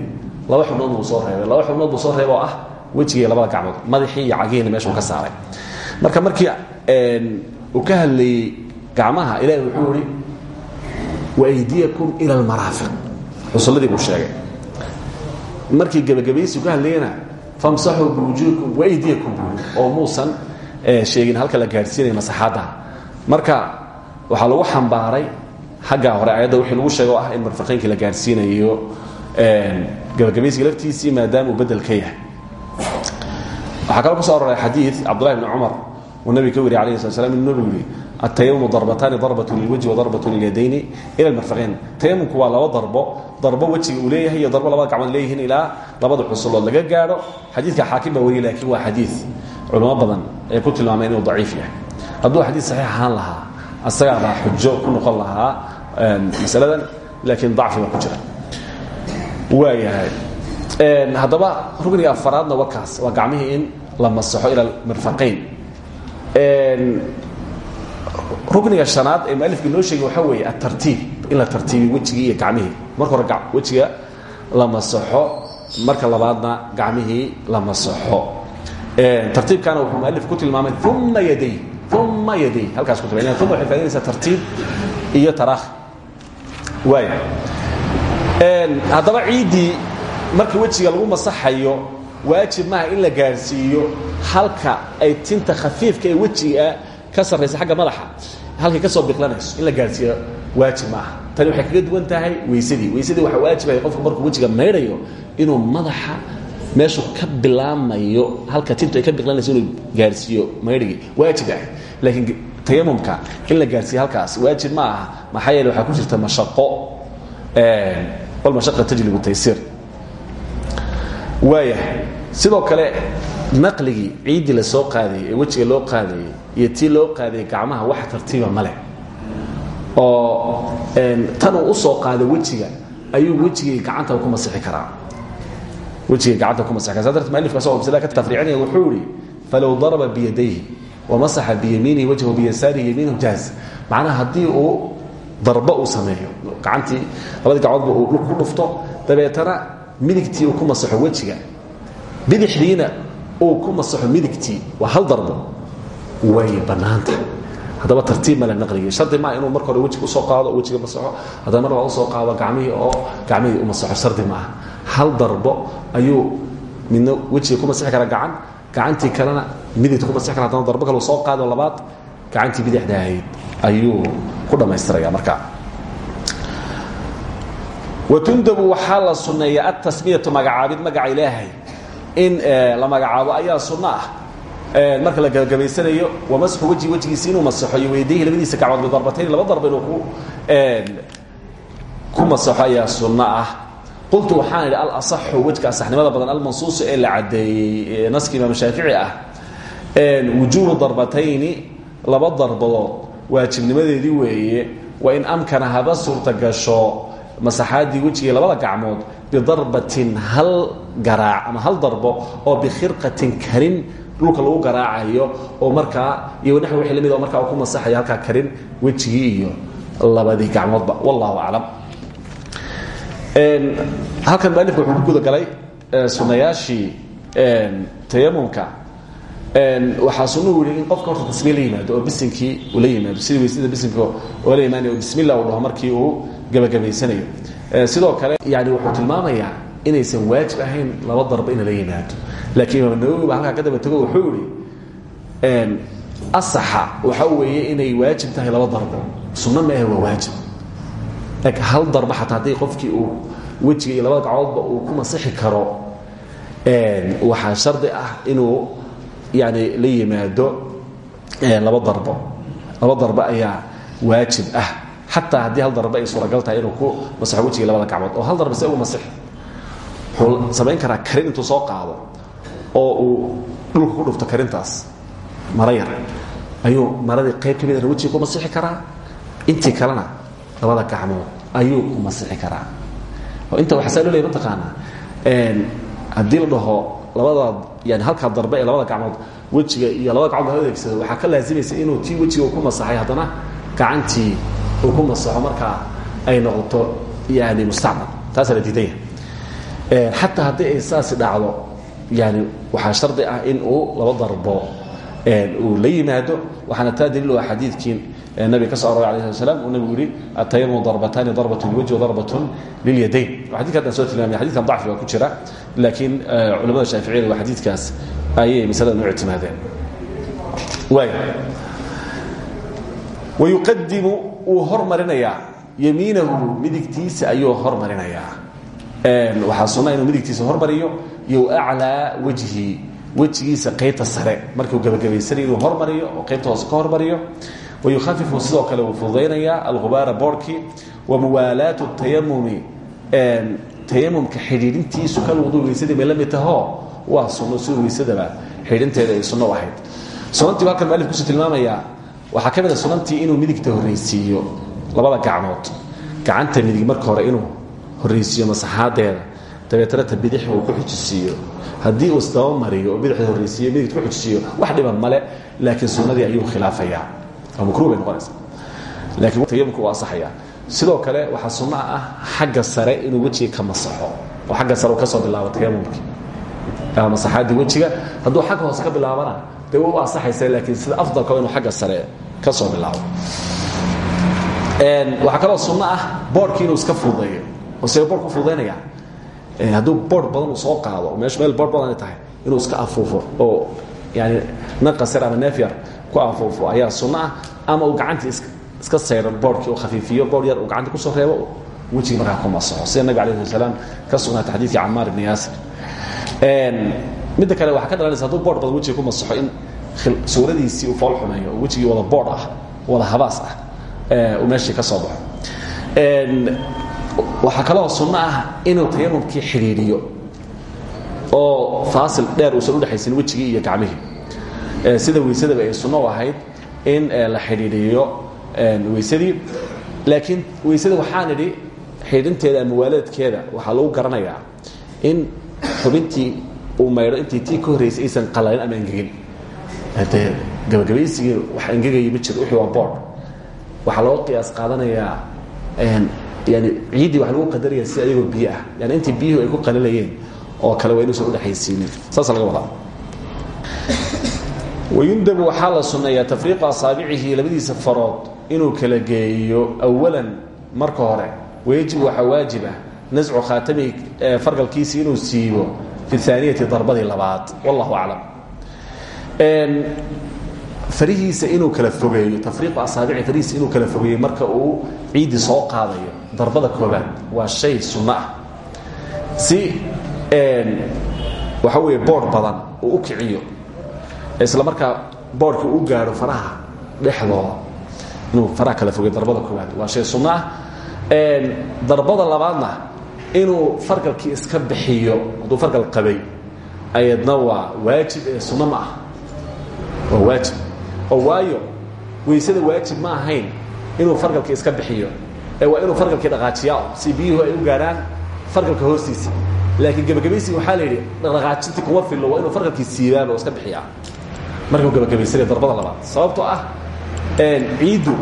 laba xubnood buu soo reebay. Laba xubnood buu soo reeba oo ah wejiga iyo labada gacmood madaxii iyo cagihiina meeshuu ka saaray. Marka markii uu ka hadlayey gacmaha ilahi wuxuu ihi waydiyakum ila almaraafiq. Xusulladii buu sheegay. Markii gebagabaysi ka hadlayana famsaxuu biwujuhikum waydiyakum buu oo muusan sheegin halka la gaadhsiinaya masaxaadda marka waxaa lagu xambaaray xaggaa hore ayadda wixii lagu sheego ah in marfaqaynkii la gaadhsiinayo gebagabaysiga laftiisii maadaama uu bedel ka yahay. Waxaa kaloo ku so aroray xadiid cabdullahi bni cumar uu nabiga ka weriy alayh slat slam inuu nabigu yihi atayammu darbataani darbatu lilwajhi wa darbatu lilyadayni ila almarfaqayn tayamumku waa laba darbo. Darbo wejiga uu leeyahay iyo darbo labada gacmood leeyihiin ilaa labada xusulood laga gaadho. Xadiidka xaakim baa wariyay laakiin waa xadiid culamo badan ee ku tilmaamay inuu daciif yahay. Hadduu xadiid saxiix ahaan lahaa asagaa baa xujo ku noqon lahaa masaladan laakiin dacfi baa ku jira. Waayahay haddaba rugniga afaraadna waa kaas waa gacmihii in la masaxo ila mirfaqayn rukniga shanaad ee mualifka noo sheegay waxaa weeye atartiib in la tartiibiyo wejigii iyo gacmihii. Marka hore wejiga la masaxo. Marka labaadna gacmihii la masaxo. Tartiibkana wuxuu mualif ku tilmaamay uma yaday uma yaday halkaas ku tilma uma waxay faaidaysaa tartiib iyo taraakhi. Waaya haddaba ciiddii marka wejiga lagu masaxayo waajib maaha in la gaadhsiiyo halka ay tinta khafiifka ee wejiga ka sarraysa agga madaxa halkay ka soo biqlanayso in la gaadhsiiyo waajib ma aha tani waxay kaga duwan tahay weysadii weysadii waxaa waajibahay qofku markuu wejiga maydhayo inuu madaxa meeshu ka bilaamayo halka tintu ay ka biqlanayso inuu gaadhsiiyo maydhigii. Waajib ah laakiin tayamumka in la gaadhsiiyo halkaas waajib ma aha maxaa yeele waxaa ku jirta mashaqo walmashaqa tajlibu taysiir waayahay sidoo kale naqligii ciiddii la soo qaadayey ee wejiga loo qaadayey iyo tii loo qaadayey gacmaha wax tartiiba ma leh. Oo tanuu u soo qaado wejiga ayuu wejigii gacanta ku masixi karaa. Wejigii gacanta ku masixi kara saa darteed mualifka asagoo masalada ka tafriicinaya wuxuu yidhi falow daraba biyadayhi wamasaxa biyamiinihi wajhahu biyasaarihi yamiinahu jaaz. Macnaha haddii uu darbo uu sameeyo gacantii labadii gacmoodba uu dhul ku dhufto dabeetana midigtii uu ku masaxo wejiga bidixdiina uu ku masaxo midigtii waa hal darbo. Way bannaanta. Haddaba tartiib male naqligii. Shardi maa inuu marka hore wejiga u soo qaado oo wejiga masaxo. Haddana mar laa u soo qaado gacmihii oo gacmihii u masaxo. Shardi maaha hal darbo ayuu midna wejiga ku masixi kara gacan. Gacantii kalena midigta ku masixi kara haddana darbo kale soo qaado labaad gacantii bidixda ahayd ayuu ku dhammaystiraya markaa watundabu waxaa la sunneeya atasmiyatu magacaabid magaca ilaahay in la magacaabo ayaa sunno ah. Marka la gabagabaysanayo wamasxu wejhi wejigiisi inuu masaxo iyo weydayhi labadiisa gacmood bidarbatayn laba darba inuu ku ku masaxo ayaa sunno ah. Qultu waxaan idhi alasaxu wejka asaxnimada badan almansuusu ee la caddeeyey naska imaam shaafici ah wujuubu darbatayni laba darbadood waajibnimadeedii weeye wa in amkana haba suurta gasho masaxaadii wejigai labada gacmood bidarbatin hal garaac ama hal darbo oo bikhirqatin karin dhulka lagu garaacayo oo markaa iyo naxwi wixii la mid oo markaa ku masaxayo halkaa karin wejigii iyo labadii gacmoodba. Wallahu aclam. Halkan mualifka wuxuu ku gudagalay sunnayaashii tayamumka waxaa sunnuhu yihi in qofka horta tasmiye la yimaado oo bisinkii uu la yimaado sidii weysada bisinka oo la yimaanay oo bismillah uu dhaho markii uu gabagabaysanayo sidoo kale yani wuxuu tilmaamayaa inaysan waajib ahayn laba darba ina la yimaado laakiin imaam nawowi baa halkaa ka daba tago wuxuu yihi asaxa waxa weeye inay waajib tahay laba darbo. Sunno maahe waa waajib. Hal darba xataa haddii qofkii uu wejiga iyo labada gacmoodba uu ku masixi karo waxaa shardi ah inuu yani la yimaado laba darbo. Laba darbo ayaa waajib ah xataa haddii hal darba ay suuragal tahay inuu ku masaxo wejiga labada gacmood oo hal darba se ugu masixi wuxuu samayn karaa karin intuu soo qaado oo uu dhulka ku dhufto karintaas. Mara ayuu maradii qayb ka midana wejiga ku masixi karaa? Intii kalena labada gacmood ayuu ku masixi karaa. Oo inta waxaa saa loo leeya mataqaanaa haddii la dhaho labada yani halkaa darbe ee labada gacmood wejiga iyo labada gacmood adeegsado waxaa ka laasimaysa inuu tii wejiga ku masaxay haddana gacantii uu ku masaxo markaa ay noqoto yani mustacmal. Taasaa la diidanya xataa haddii ay saasi dhacdo yani waxaa shardi ah in uu laba darbo uu la yimaado. Waxaana taa daliil ah xadiidkii nabiga ka soo aroray alayh slat slam uu nabigu yihi atayamum darbataani darbatun lilwajhi wadarbatun lilyadayn xadidka haddaan soo tilmaamay. Xadidkan dacfi baa ku jira laakiin culamada shaaficiyada waa xadiidkaas. Ayay masaladan u ictimaadeen. Wayuqadimu wuu hormarinayaa. Yamiinahu midigtiisa ayuu hormarinayaa. Waxaa sunna inuu midigtiisa hormariyo. Iyo aclaa wejhi wejigiisa qaybta sare. Markuu gebagabaysanay inuu hormariyo oo qaybta hoose ka hormariyo. Wayukhafifu sidoo kale uu fududaynayaa alghubaara boorhkii wa muwaalaatu tayamumi tayamumka xidhiidhintiisu kal wuduu weysadii bay la mid tahoo? Waa sunno sida weysadaba xidhinteeda ay sunno ahayd. Sunantii halkan mualif ku sii tilmaamayaa waxaa ka mid a sunantii inuu midigta horraysiiyo labada gacmood gacanta midig marka hore inuu horraysiiyo masaxaadeeda dabeetana ta bidix uu ku xujisiiyo. Haddii uu isdaba mariyo oo bidixda horraysiiyo midigta ku xujisiiyo wax dhiban male laakiin sunnadii ayuu khilaafayaa oo makruh bay noqonaysa. Laakiin tayamumka uu asaxayaa sidoo kale waxaa sunno ah xagga sare inuu wejiga ka masaxo oo xagga sare uu ka soo bilaabo tayamumkii masaxaaddii wejiga hadduu xagga hoose ka bilaabana dee waa u asaxaysa laakiin sida afdalka inuu xagga sare ka soo bilaabo. Waxaa kaloo sunno ah boorhkii inuu iska fududeeyo. Oo see boor ku fududaynaya hadduu boor badan uu soo qaado oo meeshu meel boor badan ay tahay inuu iska afuufo oo yani naqasar ama neefyar ku afuufo ayaa sunno ah ama uu gacantii iska sayro boorhkii uu khafiifiyo boor yar uu gacanta ku soo reebo wejigii markaa ku masaxo sida nabig alayh salaam ka sugnaata xadiidkii camaar ibni yaasir? Midda kale waxaa ka dhalanaysa haduu boor badan wejiga ku masaxo in suuradiisii uu fool xumeeyo oo wejigii wada boor ah wada habaas ah uu meeshii ka soo baxo. Waxaa kaloo sunno ah inuu tayamumkii xidhiidhiyo oo faasil dheer uusan udhexaysin wejigii iyo gacmihii. Sida weysadaba ay sunno u ahayd in la xidhiidhiyo weysadii. Laakiin weysada waxaan idhi xidhinteeda ama waalaedkeeda waxaa lagu garanayaa in xubintii uu maydho intii tii ka horraysay aysan qalalin ama engegin dee gabagabaysigii wax engegaya ma jiro wixii waa boord waxaa loo qiyaas qaadanayaa yani ciiddii wax lagu qadaraya si ayagoo biyo ah. Yani intii biyuhu ay ku qalilayeen oo kale waa inuusan udhexaysiinin saasa laga wadaa. Wayundabu waxaa la sunneeyaa tafriiqu asaabicihi labadiisa farood inuu kala geeyo awalan marka hore. Wayajib waxaa waajib ah nascu khaatamihi fargalkiisii inuu siibo fi aaniyati darbadii labaad. Wallahu aclam farihiisa inuu kala fogeeyo tafriiqu asaabici farihiisa inuu kala fogeeyo marka uu ciiddii soo qaadayo darbada koobaad waa shay sunno ah. Si waxa weeye boodh badan uu u kiciyo isla markaa boodhkii u gaadho faraha dhexdooda inuu faraha kala fogeeyo darbada koobaad waa shay sunno ah. Darbada labaadna inuu fargalkii iska bixiyo hadduu fargal qabay ayadna waa waajib ee sunno ma ah waa waajib oo waayo weysada waajib ma ahayn inuu fargalkii iska bixiyo. Ee waa inuu fargalkii dhaqaajiyaa si biyuhu ay u gaadhaan fargalka hoostiisa. Laakiin gebagabaysi waxaa la yidhi dhaqaajinti kuma fillo waa inuu fargalkii siibaaba oo iska bixiyaa. Markuu gebagabaysanaya darbada labaad. Sababtoo ah ciiddu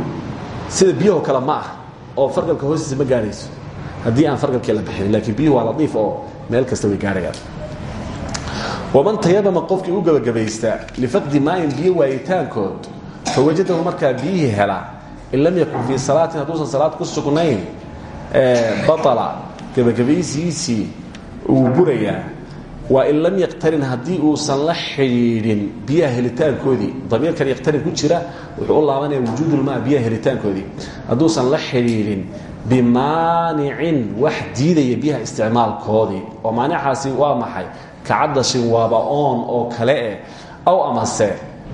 sida biyaho kale ma ah oo fargalka hoostiisa ma gaadhayso haddii aan fargalkii la bixinin laakiin biyuhu waa ladiif oo meel kasta way gaarhayaan waman tayamama qofkii u gebagabaysta lifaqdi maayin biyo waayitaankood fawajadahu markaa biyihii hela in lam yakun fii salaatin hadduusan salaad ku sugnayn baala gebagabaysigiisii uu burayaa. Waa in lam yaqtarin haddii uusan la xidhiidhin biyaha helitaankoodii damiirkan yaqtarin ku jira wuxuu u laabanaya wujuudulmaa biyaha helitaankoodii. Hadduusan la xidhiidhin bimaanicin wax diidaya biyaha isticmaalkoodii. Oo maanicaasi waa maxay kacadashin waaba oon oo kale eh aw amase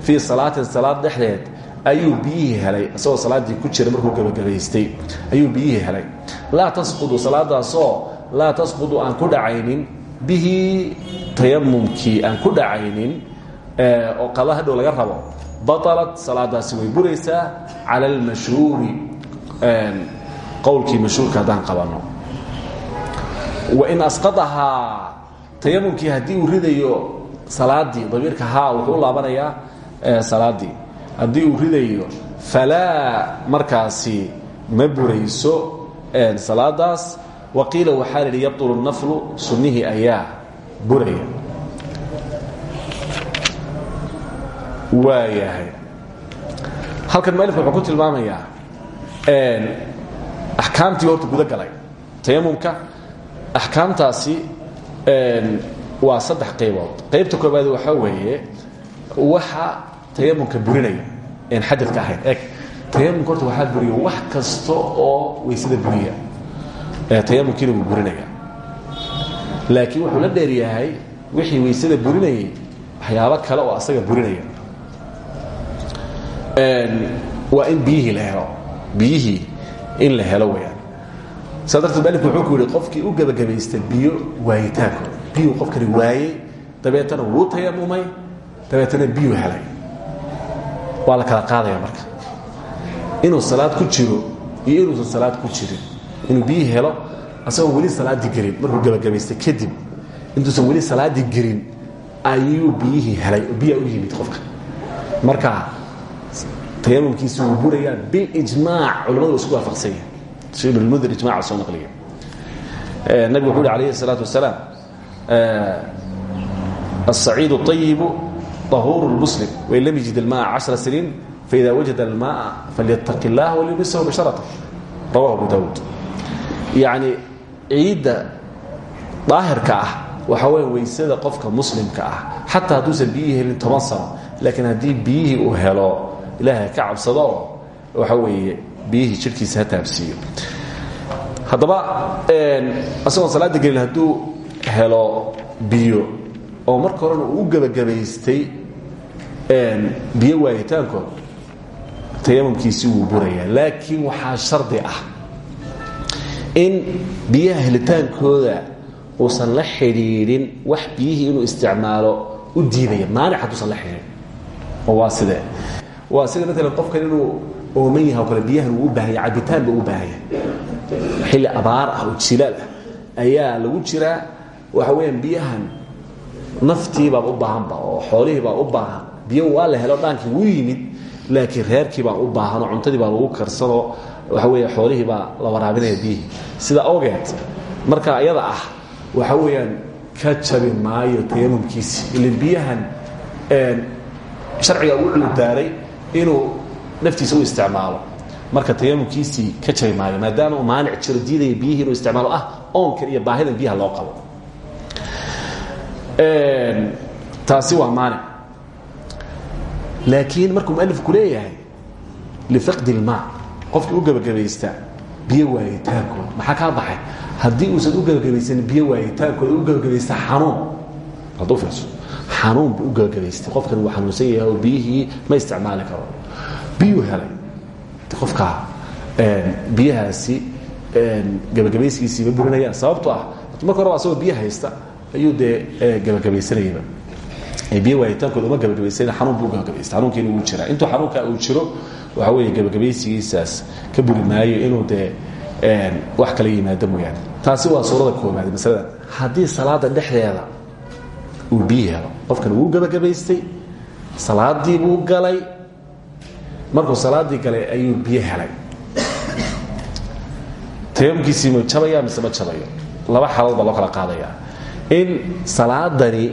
fii salaatin salaad dhexdeed ayuu biyihii helay isagoo ku jira markuu gebagabaystay ayuu biyihii helay. Laa tasqudu salaadaasoo laa tasqudu aan ku dhacaynin bihi tayamumkii aan ku dhacaynin oo qada hadhow laga rabo baalat salaadaasi way buraysaa cala almashhuuri qowlkii mashhuurka haddaan qabanno wain asqadahaa tayamumkii haddii uu ridayo salaadii damiirka haa wuxuu u laabanayaa salaadii. Haddii uu ridayo falaa markaasi ma burayso salaadaas waqiila waxaa la yidhi yabطulu naflu sunnihii ayaa buraya. Waayahay halkan mualifku wuxuu ku tilmaamayaa axkaamtii horta guda galay. Tayamumka axkaamtaasi waa saddex qaybood. Qaybta koobaad waxaa weeye waxa tayamumka burinaya en xadadka ahayn eg tayamumka horta waxaa buriya wax kasta oo weysada buriya. Tayamumkiina wuu burinaya. Laakiin wuxuu la dheeryahay wixii weysada burinayay waxyaabo kale oo asaga burinaya. Waa in biyihii la helo. Biyihii in la helo weyaan saa darteed malinku wuxuu ku yidhi qofkii u gebagabaysta biyo waayitaankooda biyuu qofkani waayey dabeetana wuu tayamumay dabeetana biyuu helay. Waa la kala qaadaya marka. Inuu salaad ku jiro iyo inuusan salaad ku jirin inuu biyihii helo asagoo weli salaaddii gelin markuu gebagabaystay kadib intuusan weli salaaddii gelin ayuu biyihii helay oo biyaa u yimid qofka. Marka tayamumkiisi wuu burayaa bilijmaac culamadu isku waafaqsanya si ibnulmundir ijmaca soo naqliya nabigu wuxuu uhi alayhi الsalaatu wasalaam الصaciid الطayibu طahuur الmuslim wain lam yajid اlmaءa caشhra siniin faإida wajada اlmaءa falyتaqi الlah walyumisahu basharata rawahu abu dawud yacni ciidda daahirka ah waxaa weya weysada qofka muslimka ah xataa hadduusan biyihii helin toban sano laakiin haddii biyihii uu helo ilaahay ka cabsado waxa weeye biyihii jirhkiisa ha taabsiiyo. Haddaba asagoon salaadda gelin hadduu helo biyo oo marka horena uu u gebagabaystay biyo waayitaankood tayamumkiisii wuu burayaa. Laakiin waxaa shardi ah in biyaha helitaankooda uusan la xidhiidhin wax biyihii inuu isticmaalo u diidaya maanic hadduusan la xidhiidhin. Oo waa sidee waa sida maalan qofkan inuu ooman yahay oo kale biyahan uu u baahanya cabitaan ba u baahanya xilli abaar ah oo jilaal ah ayaa lagu jiraa. Waxa weeyaan biyahan naftiibaa u baahanba oo xoolihiibaa u baahan. Biyo waa la helo dhaankii wuu yimid laakiin reerkii baa u baahanoo cuntadii baa lagu karsanoo waxa weeye xoolihii baa la waraabinaya biyihii. Sida awgeed marka ayada ah waxa weeyaan ka jabi maayo tayamumkiisi ilin biyahan sharciga ugu cudurdaaray inuu naftiisa u isticmaalo. Marka tayamumkiisii ka jabi maayo maadaama uu maanic jiro diidaya biyihii inuu isticmaalo ah oonkan iyo baahidan biyaha loo qabo. Taasi waa maanic. Laakiin markuu mualifku leeyahay lifaqdi ilmaa qofkii u gebagabaysta biyo waayitaankooda. Maxaa kaa baxay? Haddii uusan u gebagabaysan biyo waayitaankooda u gebagabaysta xanuun. Hadduu fiirso. Xanuun buu u gebagabaystay qofkan wuu xanuunsan yahay oo biyihii ma isticmaali karo biyuu helay. Qofkaa biyahaasi gebagabayskiisii ma burinayaan sababto ah marka horeba asagoo biyo haysta ayuu dee gebagabaysanayaba biyo waayitaankooda uma gebagabaysan xanuun buu gebagabaysta xanuunkiina wuu jiraa. Intuu xanuunka uu jiro waxa weeye gebagabaysigiisaas ka buri maayo inuu dee wax kala yimaado mooyaane. Taasi waa suurada koobaad masalada. Haddii salaada dhexdeeda uu biyo helo qofkan wuu gebagabaystay salaadii buu galay markuu salaadii galay ayuu biyo helay. Tayamkiisii ma jabaya mise ma jabayo? Laba xaalood loo kala qaadaya in salaadani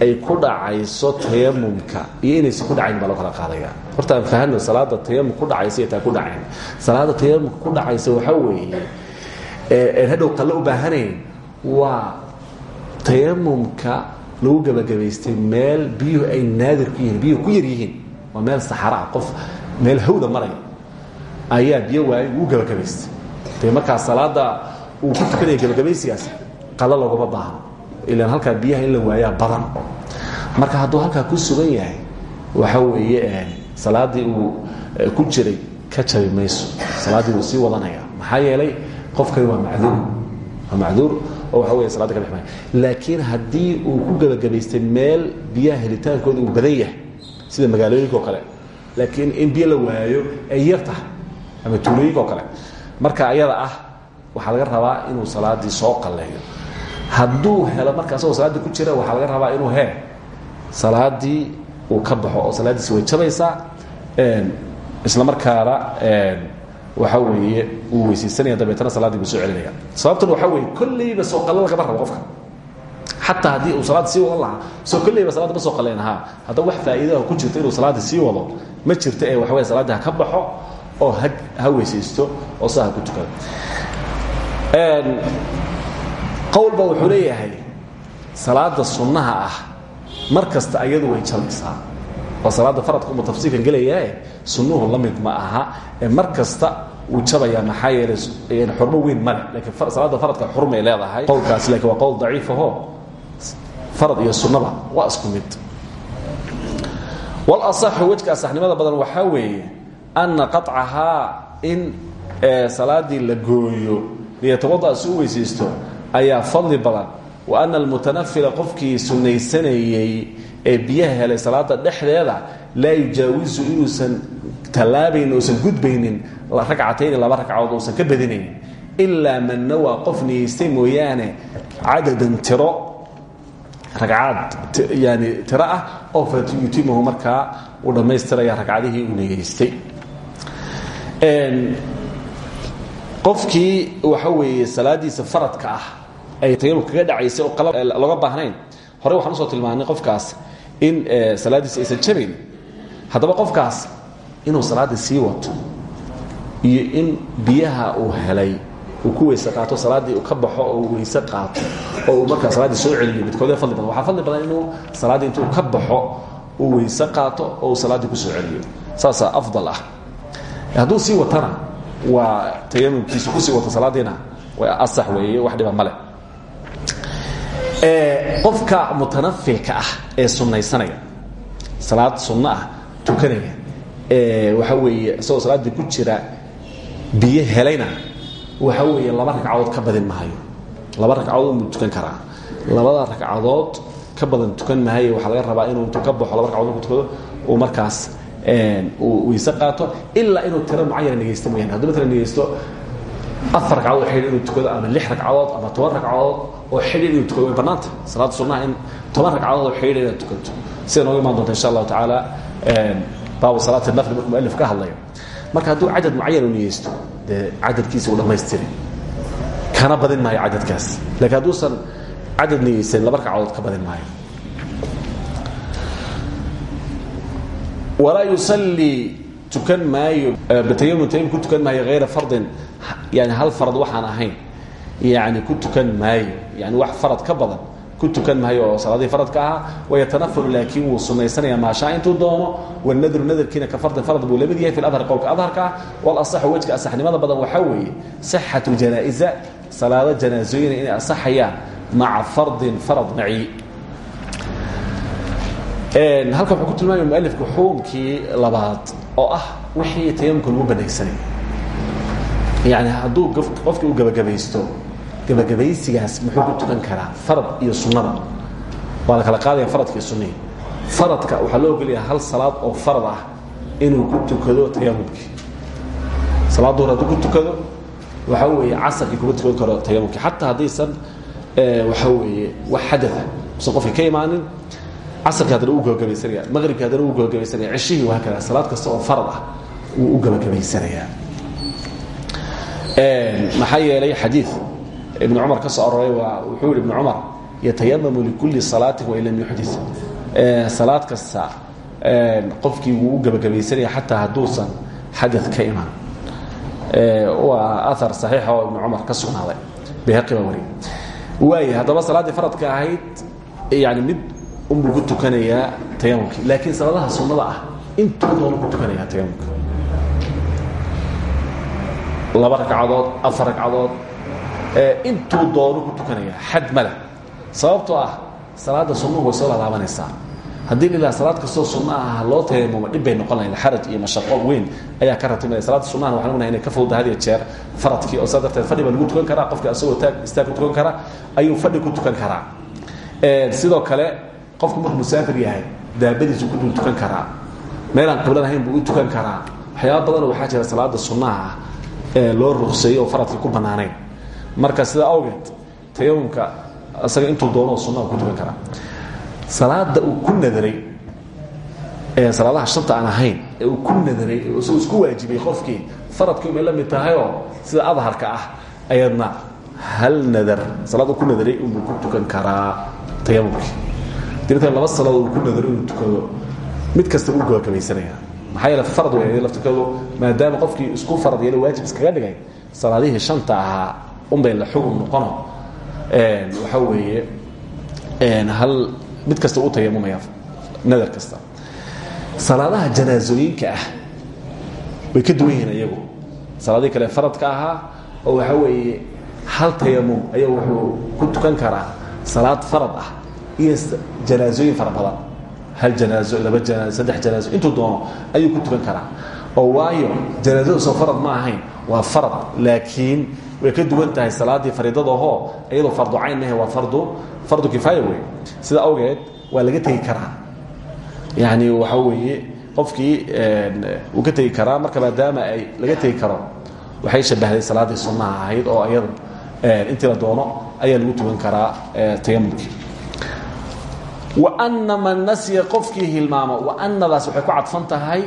ay ku dhacayso tayamumka iyo inaysan ku dhacayn baa loo kala qaadaya horta aan fahanno salaada tayamum ku dhacaysa iyo taa ku dhacayn. Salaada tayamumka ku dhacaysa waxaa weeye hadhow qalle u baahanayn waa tayamumka lagu gebagabaystay meel biyuhu ay naadir ku yihiin biyuhu ku yar yihiin waa meel saxara ah qof meel hawda maraya ayaa biyo waayay wuu gebagabaystay dee markaa salaada uu ku tukanaya gebagabaysigaas qalo loogama baahno ilaan halkaa biyaha in la waayaa badan. Marka hadduu halkaa ku sugan yahay waxa weeye salaadii uu ku jiray ka jabi mayso. Salaaddii wuu sii wadanaya maxaa yeelay qofkani waa macduur. Waa macduur oo waxa wey salada ka bix maayo laakiin haddii uu ku gebagabaystay meel biyaha helitaankooda uu badan yahay sida magaalooyinka oo kale laakiin in biyo la waayo ay yar tahay ama tuulooyinka oo kale. Marka ayada ah waxaa laga rabaa inuu salaadii soo qalleeyo. Hadduu helo marka asagoo salaaddii ku jira waxaa laga rabaa inuu he salaadii uu ka baxo oo salaaddiisi way jabaysaa isla markaana waxa weeye uu weysaysanaya dabeetana salaadii soo celinaya sababtan waxaa weeye kolleyba soo qallo lagama rabo qofka xataa haddii uu salaada sii wadan lahaa soo kolleyba salaadda ma soo qalleen ahaa haddaba wax faa'iidaha ku jirta inuu salaadda sii wado ma jirto ee waxa weye salaadii ha ka baxo oo ha weysaysto oo saa ha ku tukado. Qowlba wuxuu leeyahay salaada sunnaha ah mar kasta ayadu way jabaysaa oo salaada faradka uma tafsiirkan gelayae sunnuhu la mid ma aha. Ee mar kasta wuu jabayaa maxaa yeelay xurmo weyn male lakiin salaada faradka xurmay leedahay. Qowlkaasi lakiin waa qowl daciifaho farad iyo sunnaba waa isku mid. Walasaxu wejka asaxnimada badan waxaa weeye anna qaطcahaa in salaadii la gooyo liyatawada si u weysaysto ayaa fadli badan. Wa ana almutanafila qofkii sunnaysanayey ee biyaha helay salaada dhexdeeda laa yujaawizu inuusan tallaabaynin uusan gudbaynin ragcatayni laba ragcadood uusan ka badinaynin ilaa man nawaa qof niyeystay mooyaane cadadan tiro ragcaad yani tiro ah oo falyutimahu markaa uu dhammaystiraya ragcadihii uu niyeystay qofkii waxa weeye salaadiisa faradka ah ay tayamum kaga dhacaysay oo qalab looga baahnayn horey waxaan u soo tilmaanay qofkaas in salaadiisa aysan jabayn haddaba qofkaas inuu salaadii sii wato iyo in biyaha uu helay uu ku weyse qaato salaaddii uu ka baxo oo uu weyse qaato oo uu markaa salaaddii soo celiyo midkoodee fadli badan. Waxaa fadli badan inuu salaaddii intuu ka baxo uu weyse qaato oo uu salaaddii ku soo celiyo saasaa afdal ah. Hadduu sii watana waa tayamumkiisu ku sii wato salaadiina asax weeye wax dhiba male qofka mutanafilka ah ee sunnaysanaya salaad sunno ah tukanaya waxa weeye isagoo salaaddii ku jira biyo helayna waxa weeye laba ragcadood ka badin maayo. Laba ragcadood muu tukan karaa. Labada ragcadood ka badan tukan maayo. Waxaa laga rabaa inuu intuu ka baxo laba ragcadood ku tukado uu markaas uu weyse qaato ilaa inuu tiro mucayana nageysto mooyane hadduu matala nageysto afar ragcadood oo xidhiir inuu tukado ama lix ragcadood ama toban ragcadood oo xidhiir inuu tukado way bannaanta salaada sunnaha in toban ragcadood oo xidhiir inaad tukanto. Sida nooga imaan doonta insha allahu tacaala baabu salaati nafli markuu mualif ka hadlayo. Marka hadduu cadad mucayan u niyeysto dee cadadkiisa uu dhammaystiri kana badin maayo cadadkaas laakiin hadduusan cadad niyeysan laba ragcadood ka badin maayo. Walaa yusallii tukan maayo bitayamum tayamum ku tukan maayo hayra fardin. Yani hal farad waxaan ahayn. Yani ku tukan maayo. Yani wax farad ka badan ku tukan maayo oo salaadihii faradka ahaa wayatanafalu laakiin wuu sunaysanaya maashaa intuu doono wanadru nadarkiina ka fardin farad buu la mid yahay fi adhar qowlka adharka ah walasaxu wejka asaxnimada badan waxaa weeye sixatu janaa'iza salaado janaasooyina inay asaxayaan maca fardin farad maci. Halkan wuxuu ku tilmaamaya mualifku xukunkii labaad oo ah wixii tayamumka lagu banaysanay yani hadduu qofkii u gebagabaysto gebagabaysigaas muxuu ku tukan karaa farad iyo sunnada. Waa la kala qaadaya faradka iyo sunnihi faradka waxaa loo ogolaya hal salaad oo farad ah inuu ku tukado tayamumkii salaad duhur hadduu ku tukado waxaa weeye casarkii kuma tukan karo tayamumkii xataa haddaysan waxaa weeye wax xadaa usan qofkii ka imaanin casarkii haddana uu gabagabaysanaya maqribkii haddana uu gabagabaysanaya cishihii waa kada salaad kasta oo farad ah wuu u gabagabaysanayaa maxaa yeelay xadii ibn cumar ka soo aroray waa wuxuu yihi ibn cumar yatayamamu likulli salaatin wain lam yuxdit salaad kasta qofkii wuu u gabagabaysanaya xataa hadduusan xadad ka iman. Waa aar saxiixa oo ibn cumar ka sugnaaday. Bayhaqi baa wariy waaya haddaba salaaddii faradka ahayd yani mid unbuu ku tukanayaa tayamumkii laakiin salaadaha sunnada ah intuu doonu ku tukanayaa tayamumka laba ragcadood afar ragcadood intuu doonu ku tukanaya xad male sababtoo ah salaada sunnuhu way soo laalaabanaysaa haddii lilah salaad kastoo sunno ah loo tayamumo dhib bay noqon iyo mashaqo weyn ayaa ka ratibmaya salaada sunnahan waxaan ognahay inay ka fawda had iyo jeer. Faradkii oo saa darteed lagu tukan karaa qofkii asagoo taag istaag tukan karaa ayuu fadhi ku tukan karaa. Sidoo kale qofku markuu musaafir yahay daabadiisu ku dul tukan karaa. Meelaan qiblan ahayn buu tukan karaa. Waxyaaba badanoo waxaa jira salaada sunnaha ah ee loo ruqseeyey oo faradka ku bannaanayn marka sidaa awgeed tayamumka isaga intuu doono oo sunnaha ku tukan karaa salaada uu ku nadaray ee salaadaha shanta aan ahayn ee uu ku nadaray isagoo isku waajibay qofkii faradkii umay la mid tahayoo sida adharka ah ayadna hal nadar salaad uu ku nadaray unbuu ku tukan karaa tayamumkii dibatan laba saladood uu ku nadaro inuu tukado mid kasta uu gabagabaysanaya maxaa yeele farad wey laftirkadu maadaama qofkii isku farad waajib iskaga dhigay salaadihii shanta ahaa unbay la xugum noqono. Waxaa weeye hal mid kasta u tayamumaya nadar kasta. Salaadaha janaasooyinka ah way ka duwan yihiin iyagu. Salaadihii kale faradka ahaa oo waxaa weeye hal tayamum ayaa wuxuu ku tukan karaa salaad farad ah iyo janaasooyin fara badan. Hal janaazo laba janaazo saddex janaazo intuu doono ayuu ku tukan karaa. Oo waayo janaazadu soo farad ma ahayn waa farad. Laakiin way ka duwan tahay salaadii fariidadahoo iyadoo fardu cayn mahe waa fardu fardu kifaaya wey sida awgeed waa laga tegi karaa. Yani waxa weeye qofkii wuu ka tegi karaa marka maadaama ay laga tegi karo waxay shabahday salaaddii sunnaha ahayd oo iyada intii la doono ayaa lagu tugan karaa tayamulkii wana man nasya qofkii hilmaamo wanadaas waxay ku cadfan tahay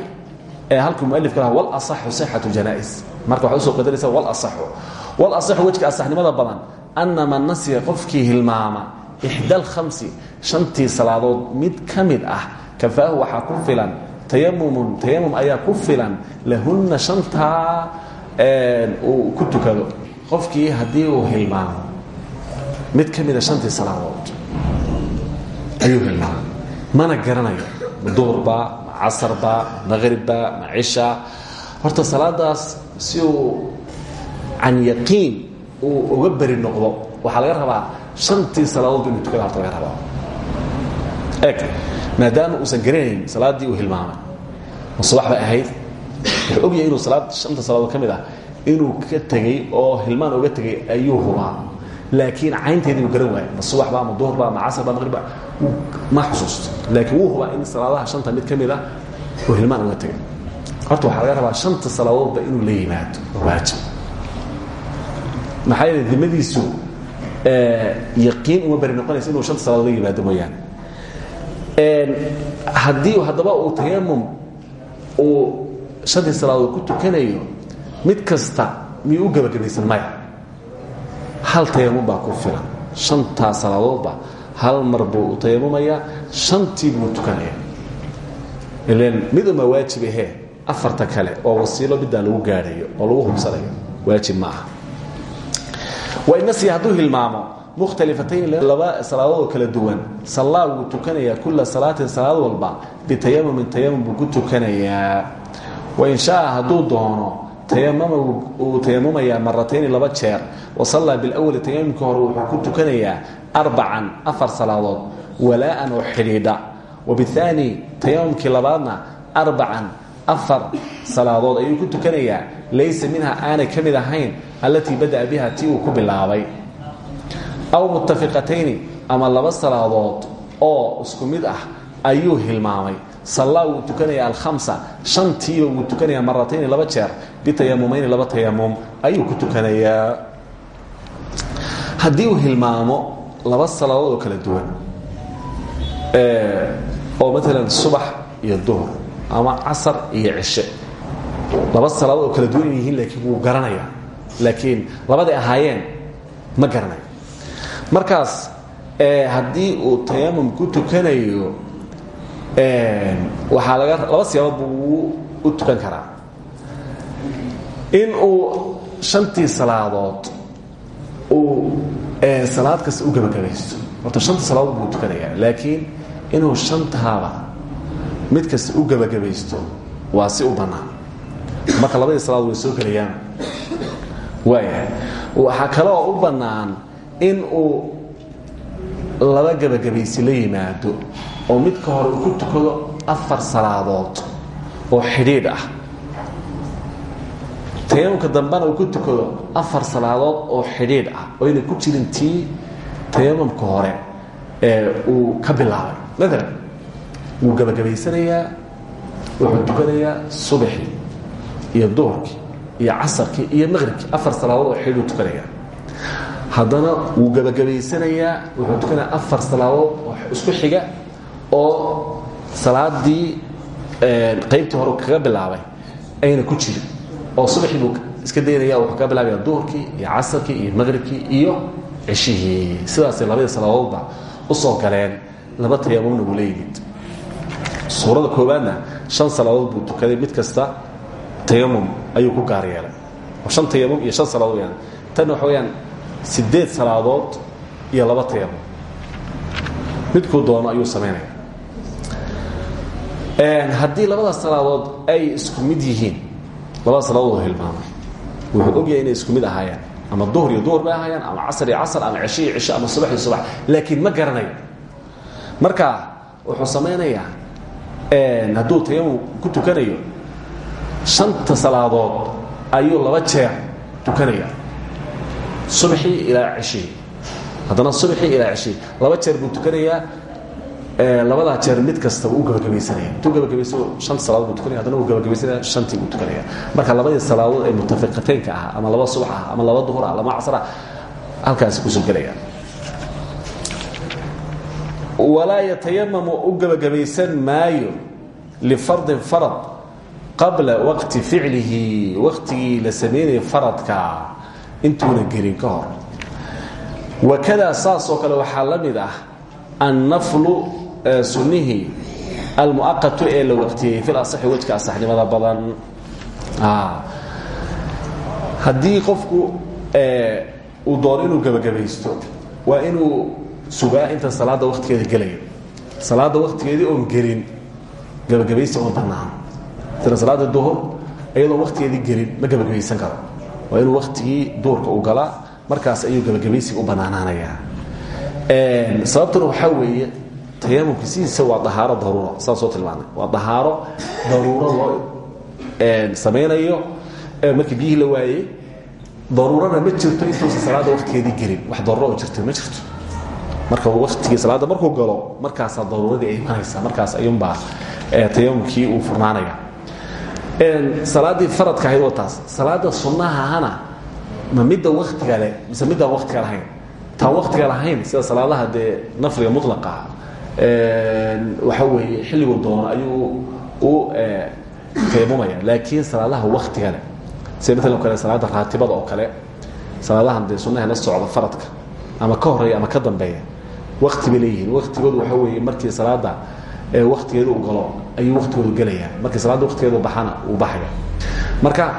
halkuu mualifka laha walasaxu sixatu janaa-is. Marka waxay u soo qadaraysaa walasaxu walaصx wejka asaxnimada badan ana nasiya qofkii hilmaama ixda alhamsi shantii salaadood mid ka ah kafaahu waxaa ku filan tayamumun tayamum ayaa ku filan lahunna shantaa uu ku tukado. Qofkii haddii uu mid ka mida ah shantii salaadood ayuu hilmaamay mana garanayo maduurba ma casarba maqribba horta salaadaas si uu can yaqiin uu uga beri noqdo waxaa laga rabaa shantii salaadoodba inuu tukada horta laga rabaa. Eg maadaama uusan garanayn salaaddii uu hilmaamay ma subax bay ahayd wuxuu ogyahay inuu salaad shanta salaadood ka mid ah inuu ka tegey oo hilmaan uga tegey ayuu hubaa. Laakiin caynteedii uu garan waayay ma subaxba ma duhurba ma casarba maqribba ma xusuusto. Laakiin wuu hubaa in salaadaha shanta mid ka mid ah uu hilmaan uga tegay. Horta waxaa laga rabaa shanta salaadoodba inuu la yimaado waajib maxaa yeele dimadiisu yaqiin uma bari noqonaysa inuu shanta salaadood la yimaado mooyaane. Haddii haddaba uu tayamum uu shantii salaadood ku tukanayo mid kasta miyuu u gebagabaysan maya? Hal tayamum baa ku filan. Shantaa salaadoodba hal mar buu u tayamumayaa shantii buu tukanaya ilan mid uma waajib ahee afarta kale oo wasiilo middaa lagu gaadhayo oo lagu hubsanayo waajib ma aha wainasiya hadduu hilmaamo. Mukhtalifatayn laba salaadoodoo kala duwan. Sallaa wuu tukanayaa kula salaatin salaad walba. Bitayamumin tayamum buu ku tukanayaa. Wain shaaa hadduu doono tayamama uu tayamumayaa maratayni laba jeer. Wasallaa bilawali tayamumkii hore wuxuu ku tukanayaa arbacan afar salaadood. Walaa'an oo xidhiidha. Wabiaani tayamumkii labaadna arbacan afar salaadood ayuu ku tukanayaa laysa minha aanay ka mid ahayn allatii bada'a biha tii uu ku bilaabay. Aw muttafiqatayni ama laba salaadood oo isku mid ah ayuu hilmaamay. Sallaa wuu tukanayaa alhamsa shantiiba wuu tukanayaa maratayni laba jeer bitayamumayni laba tayamum ayuu ku tukanayaa. Haddii uu hilmaamo laba salaadood oo kala duwan oo maalan subax iyo duhur ama casar iyo cishe. Laba salaadood oo kala duwan in yihiin laakiin wuu garanayaa laakiin labaday ahaayeen ma garanayo markaas haddii uu tayamum ku tukanayo waxaa laga laba siyaabood buu u tukan karaa. In uu shantii salaadood uu salaad kasta u gebagabaysto horta shanta salaadood buu tukanayaa laakiin inuu shantaaba mid kasta u gebagabaysto waa si u bannaan marka labadii salaadood way soo gelayaan. Waayahay waxaa kale u bannaan in uu laba gebagabaysi la yimaado oo midka hore uu ku tukado afar salaadood oo xidhiidh ah. Tayamumka dambena uu ku tukado afar salaadood oo xidhiidh ah oo ayna ku jirin tii tayamumka hore ee uu ka bilaabay. Maalan wuu gebagabaysanayaa wuxuu tukanayaa subaxii iyo duhurkii iyo casarkii iyo maqribkii. Afar salaadood oo xidhiidh uu tukanaya haddana wuu gebagabaysanayaa wuxuu tukanaya afar salaadood oo isku xiga oo salaadii qaybtii hore kaga bilaabay ayna ku jirin. Oo subaxii buu iska daynaya wuxuu kaga bilaabaya duhurkii iyo casarkii iyo maqribkii iyo ceshihii. Sidaasay labadii salaadoodba u galeen laba tayamumna wuu la yimid suurada koowaadna shan salaadood buu tukaday mid kasta tayamum ayuu ku gaar yeelay. Shan tayamum iyo shan salaadood weyaan tanna waxa weyaan sideed salaadood iyo laba tayamum midkuu doono ayuu samaynaya haddii labada salaadood ay isku mid yihiin labada salaadood oo hilmaamay wuxuu ogyahay inay isku mid ahaayeen ama duhur iyo duhur bay ahaayeen ama casar iyo casar ama cisho iyo cisho ama subax iyo subax. Laakiin ma garanayo. Marka wuxuu samaynayaa hadduu tayamum ku tukanayo shanta salaadood ayuu laba jeer tukanaya subxii ilaa cishii. Haddana subxii ilaa cishii. Laba jeer buu tukanayaa. Labadaa jeer mid kasta u gabagabaysanaya intuu gabagabayso shanta salaadood buu tukanaya haddana uu gabagabaysanaya shantii buu tukanaya marka labadii salaadood ee mutafiqataynka ah ama laba subax ah ama laba duhur ah laba casr ah halkaasi ku soo gelaya walaa yatayamamu u gabagabaysan maayo lifardin farad qabla waqti ficlihi waqtigii la samaynaya faradka. Intuuna gelin ka hor. Wakadaa saasoo kale waxaa la mid ah annaflu sunnihii almuaqatu ee la waqtiyey fil asaxi wejka asaxnimada badan. Haddii qofku uu doono inuu gebagabaysto waa inuu sugaa inta salaada waktigeeda gelayo salaada waktigeedii oon gelin gebagabaysi uma banaan sida salaada duhur iyadoon waktigeedii gelin ma gebagabaysan karo. Waa inuu waktigii duurka u galaa markaas ayuu gebagabaysiga u banaanaanayaa sababtuna waxaa weeye tayamumka sidiisa waa dahaaro daruuro saan soo tilmaanay. Waa dahaaro daruuro loo samaynayo markii biyihii la waayey daruurana ma jirto intuusan salaada waktigeedii gelin. Wax daruuro oo jirto ma jirto marka waktigii salaada markuu galo markaasaa daruuradii ay imanaysaa markaas ayuunbaa tayamumkii uu furnaanaya salaadii faradka ahayd waa taas salaada sunnahahana ma midda waktiga leh mise middaan waktiga lahayn? Taan waktiga lahayn sida salaadaha dee nafliga mulaqa waxa weeye xilliguu doono ayuu u tayamumaya laakiin salaadaha waktiga leh sida maalan kale salaada raatibada oo kale salaadahan dee sunnaha la socda faradka ama ka horreeya ama ka dambeeya wakti bay leeyihiin. Waxa weeye markii salaada waktigeeda u galo ayuu waktigoodu gelaya markii salaada waktigeedu baxana uu baxaya marka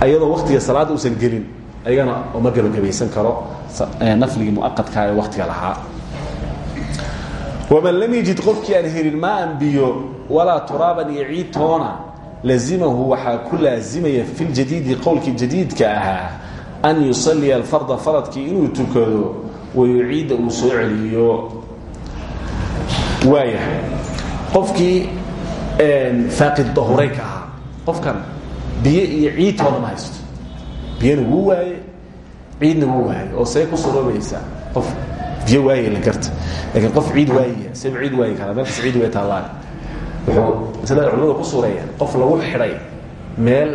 ayadoo waktiga salaada uusan gelin ayagana uma gebagabaysan karo nafligii muaqadka ee waktiga lahaa. Waman lam yajid qofkii aan helin maan biyo walaa turaaban iyo ciid toona lazimahu waxaa ku laazimaya fi ljadiidi qowlkii jadiidka ahaa an yusaliya alfarda faradkii inuu tukado wayuciida uu soo celiyo. Waaya qofkii faaqid dahureynka ahaa qofkan biyo iyo ciid toona ma haysto. Biyana wuu waaye ciidna wuu waaye oo see ku suroobaysaa qof biyo waaye la garta. Laakiin qof ciid waayaya seeba ciid waayi karaa meelkas ciid way taallaan wuxuu masalada culimada ku suureeyaan qof lagu xidhay meel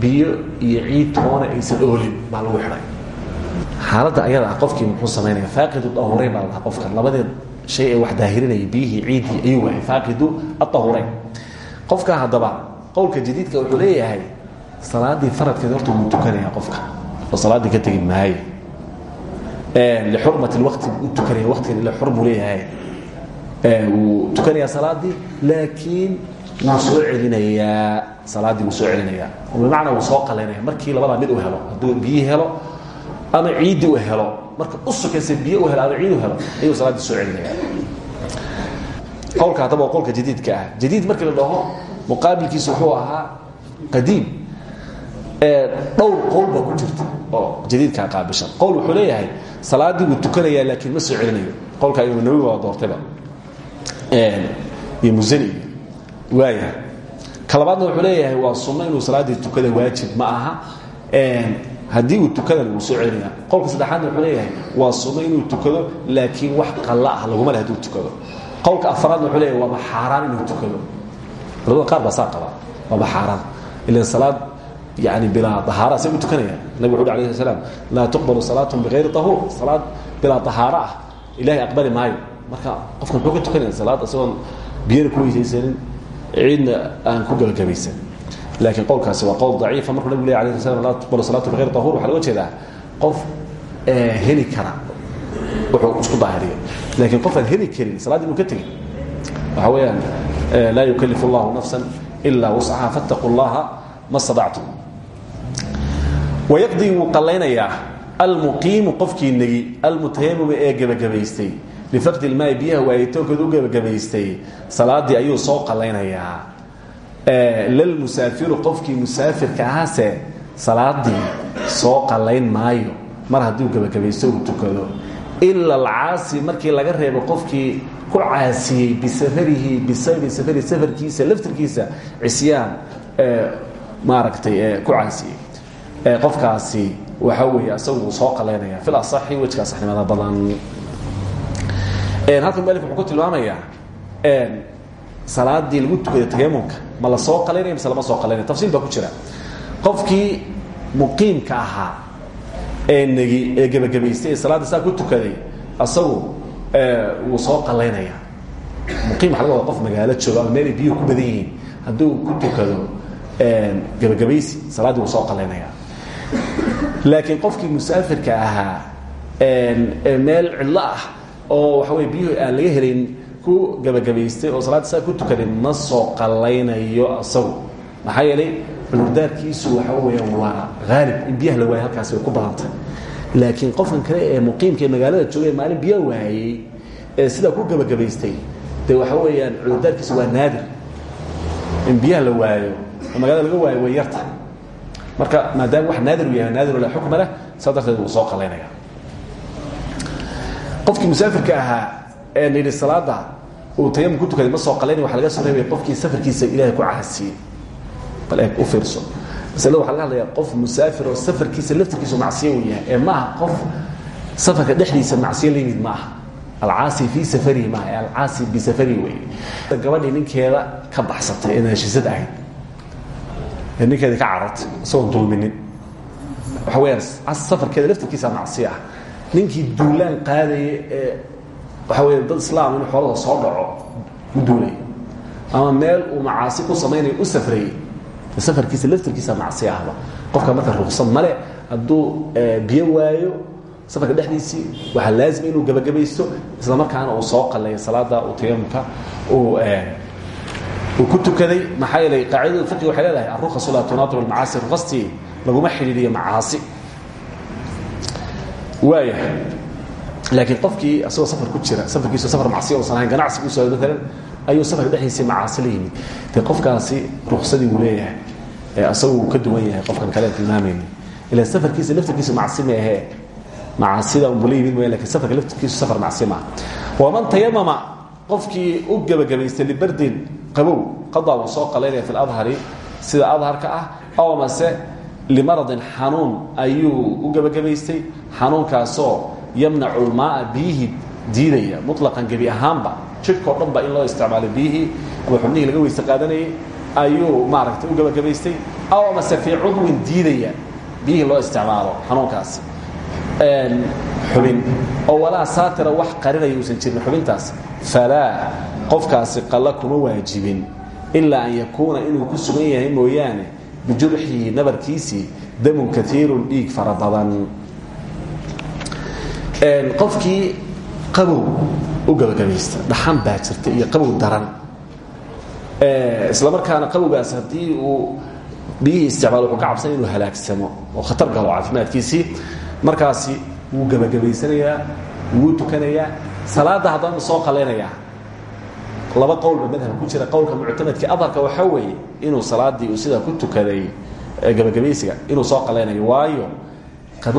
biyo iyo ciid toona aysan oolin baa lagu xidhay xaaladda ayada ah qofkii muxuu samaynaya faaqidu dahureyn baa la qofkan labadii shay ee wax daahirinaya biyihii ciiddii ayuu waayay faaqidu adahureyn qofka haddaba qowlka jadiidka wuxuu leeyahay salaadii faradkeed horta wuu tukanaya qofka oo salaaddii ka tegi maayo. Lixurmati lwaqti u tukanaya waqtigan ila xur buu leeyahay wuu tukanayaa salaaddii laakiin wuu soo celinayaa salaaddii wuu soo celinayaa. Bimacnaa wuu soo qalaynaya markii labadaa mid u helo hadduu biyii helo ama ciiddii u helo. Marka u sokaysa biyo u helo ama ciid u helo ayuu salaaddii soo celinaya qowlka haddaba waa qowlka jadiidka ah. Jadiid markii la dhaho muqaabilkiisa wuxuu ahaa qadiim. Dhowr qowl baa ku jirta oo jadiidkaa qaabishan. Qowl wuxuu leeyahay salaaddii wuu tukanayaa laakiin ma soo celinayo. Qowlka imaam nawowi waa doortayba iyo musani waaya ka labaadna wuxuu leeyahay waa sunno inuu salaaddii tukada waajib ma aha haddii uu tukadan wuu soo celinaya qowlka saddexaadna wuxuu leeyahay waa sunno inuu tukado laakiin wax qalla ah laguma le haduu tukado. Qowlka afaraadna wuxuu leeyahay waaba xaaraan inuu tukado. Culamada qaar baa saa qaba waaba xaaraan. Ilan salaad yani bilaa ahaara say u tukanayaan nabig wuxu ui alayh slam laa tuqbalu salaatun bikayri tahuur. Salaad bilaa tahaaro ah ilahay aqbali maayo. Marka qofka muxuu ka tukanaya salaad isagoon biyana ku weysaysanin ciidna aan ku gebagabaysan laakiin qowlkaasi waa qowl daciifa markuu nabig ley alayh slam laa tuqbalu salaatu bikayri tahuur waxa loga jeedaa qof heli kara. Wuxuu isku daahiriyo laakiin qof aan heli karin salaad inuu ka tegin waxa weeyaan laa yukalifu allahu nafsan ilaa wuscaha fattaquu llaha ma stadactum. Wayaqdii wuu qallaynayaa almuqiimu ee gebagabaystay lifaqdi ilmaai biyaha waayitoonkooda u gebagabaystay salaadii ayuu soo qallaynayaa lalmusaafiru qofkii musaafirka ahaase salaadii soo qallayn maayo. Mar hadduu gebagabaysto uu tukado. Ila alcaasi markii laga reebo qofkii ku caasiyey bisafarihi bisababi safari safarkiisa laftirkiisa cisyaan maaragtay ku caasiyey. Qofkaasi waxa weeye asagu soo qalaynaya fil asaxi wejka saxnimada badan. Halkan mualif wuxuu ku tilmaamayaa salaadii lagu tukaday tayamunka ma la soo qalaynaya mise lama soo qalaynaya tafsiil baa ku jira. Qofkii muqiimka ahaa ee negi ee gebagabaystay ee salaadda saa ku tukaday asagu wuu soo qalaynaya. Muqiim waxa laga wada qof magaalo jooga ama meel ay biyuhu ku badan yihiin. Hadduu ku tukado gebagabaysi salaaddii wuu soo qalaynaya. Laakiin qofkii musaafirka ahaa meel cidlo ah oo waxa wey biyuhu aan laga helayn ku gebagabaystay oo salaadda saa ku tukaday ma soo qalaynayo asagu. Maxaa yeelay cudurdaarkiisu waxa weeyaan waa haalib in biyaha la waayay halkaasi way ku badantay. Laakiin qofkan kale ee muqiimka ee magaalada jooga ee maalin biyo waayey ee sidaa ku gebagabaystay dee waxa weeyaan cudurdaarkiisu waa naadir. In biyaha la waayo oo magaalada laga waayo way yarta. Marka maadaama wax naadir uu yahay naadir la xukma leh saa darteed wuu soo qalaynaya qofkii musaafirka ahaa ee nidhi salaada uu tayamum ku tukaday ma soo qalaynaya waxa laga soo reebaya qofkii safarkiisa ilaahay ku caasiyey bal eeg u fiirso. Masalada waxa laga hadlayaa qof musaafir oo safarkiisa laftirkiisu macsiyo uu yahay. Ee maaha qof safarka dhexdiisa macsiyo la yimid maaha. Alcaasi fii safarihi maaha ee alcaasi bisafarihi weeye. Gabadhii ninkeeda ka baxsatay ee heshiisad ahayd. Ee ninkeedii ka carartay isagoon dulminin. Waxa weyaan safarkeeda laftirkiisa macsiyo ah. Ninkii duulaan qaadaya ee waxa weya dad islaam inuu xoolada soo dhaco ku duulay ama meel uu macaasi ku samaynayo u safrayey. Safarkiisa laftirkiisa macsi ahba. Qofka marka ruqsad male hadduu biyo waayo safarka dhexdiisii waxaa laazima inuu gebagabaysto isla markaana uu soo qaleeyo salaada uu tayamumka uu uu ku tukaday. Maxaa yeelay qaacidada fiqiga waxay leedahay arrukasu laa tunaadiru almacaasi ruqastii laguma xidhiidhiyo macaasi. Waaya laakiin qofkii asagoo safar ku jira safarkiisu safar macsiya uusan ahayn ganacsi u socdo maalan ayuu safarka dhexdiisii macaasi la yimid. Dee qofkaasi ruksadii uu leeyahay ee asagu uu ka duwan yahay qofkan kale tilmaamayni ila safarkiisa laftirkiisu macsi ma ahee macaasida unbuu la yimid mooya laakiin safarka laftirkiisu safar macsi maaha waman tayamama qofkii u gebagabaystay libardin qabow qadaa wuu soo qalaynaya fi ladhari sida adharka ah aw mase limaradin xanuun ayuu u gebagabaystay xanuunkaasoo yamnacu lmaaa biyihii diidaya. Muطlaqan gebi ahaanba. Jidhkao dhan ba in loo isticmaalo biyihii ama xubnihii laga weyse qaadanayay ayuu maaragtay u gebagabaystay aw amase fii cudwin diidaya biyihii loo isticmaalo xanuunkaasi xubin. Oo walaa saatira wax qarinaya uusan jirin xubintaas. Falaa qofkaasi qalla kuma waajibin. Ilaa an yakuuna inuu ku sugan yahay mooyaane bijurxihi nabarkiisii damun kaiirun dhiig fara qofkii qabow u gabagabaysta dhaxan baa jirta iyo qabow daran. Isla markaana qabowgaas haddii uu biyihii isticmaalo wuxuu ka cabsanaya inuu halaagsamo oo khatar galo caafimaadkiisii. Markaasi wuu gebagabaysanayaa wuu tukanayaa salaadda haddana soo qalaynayaa laba qowlba madhab ku jira. Qowlka muctamadka adharka waxaa weeye inuu salaadii uu sidaa ku tukaday gebagabaysiga inuu soo qalaynayo waayo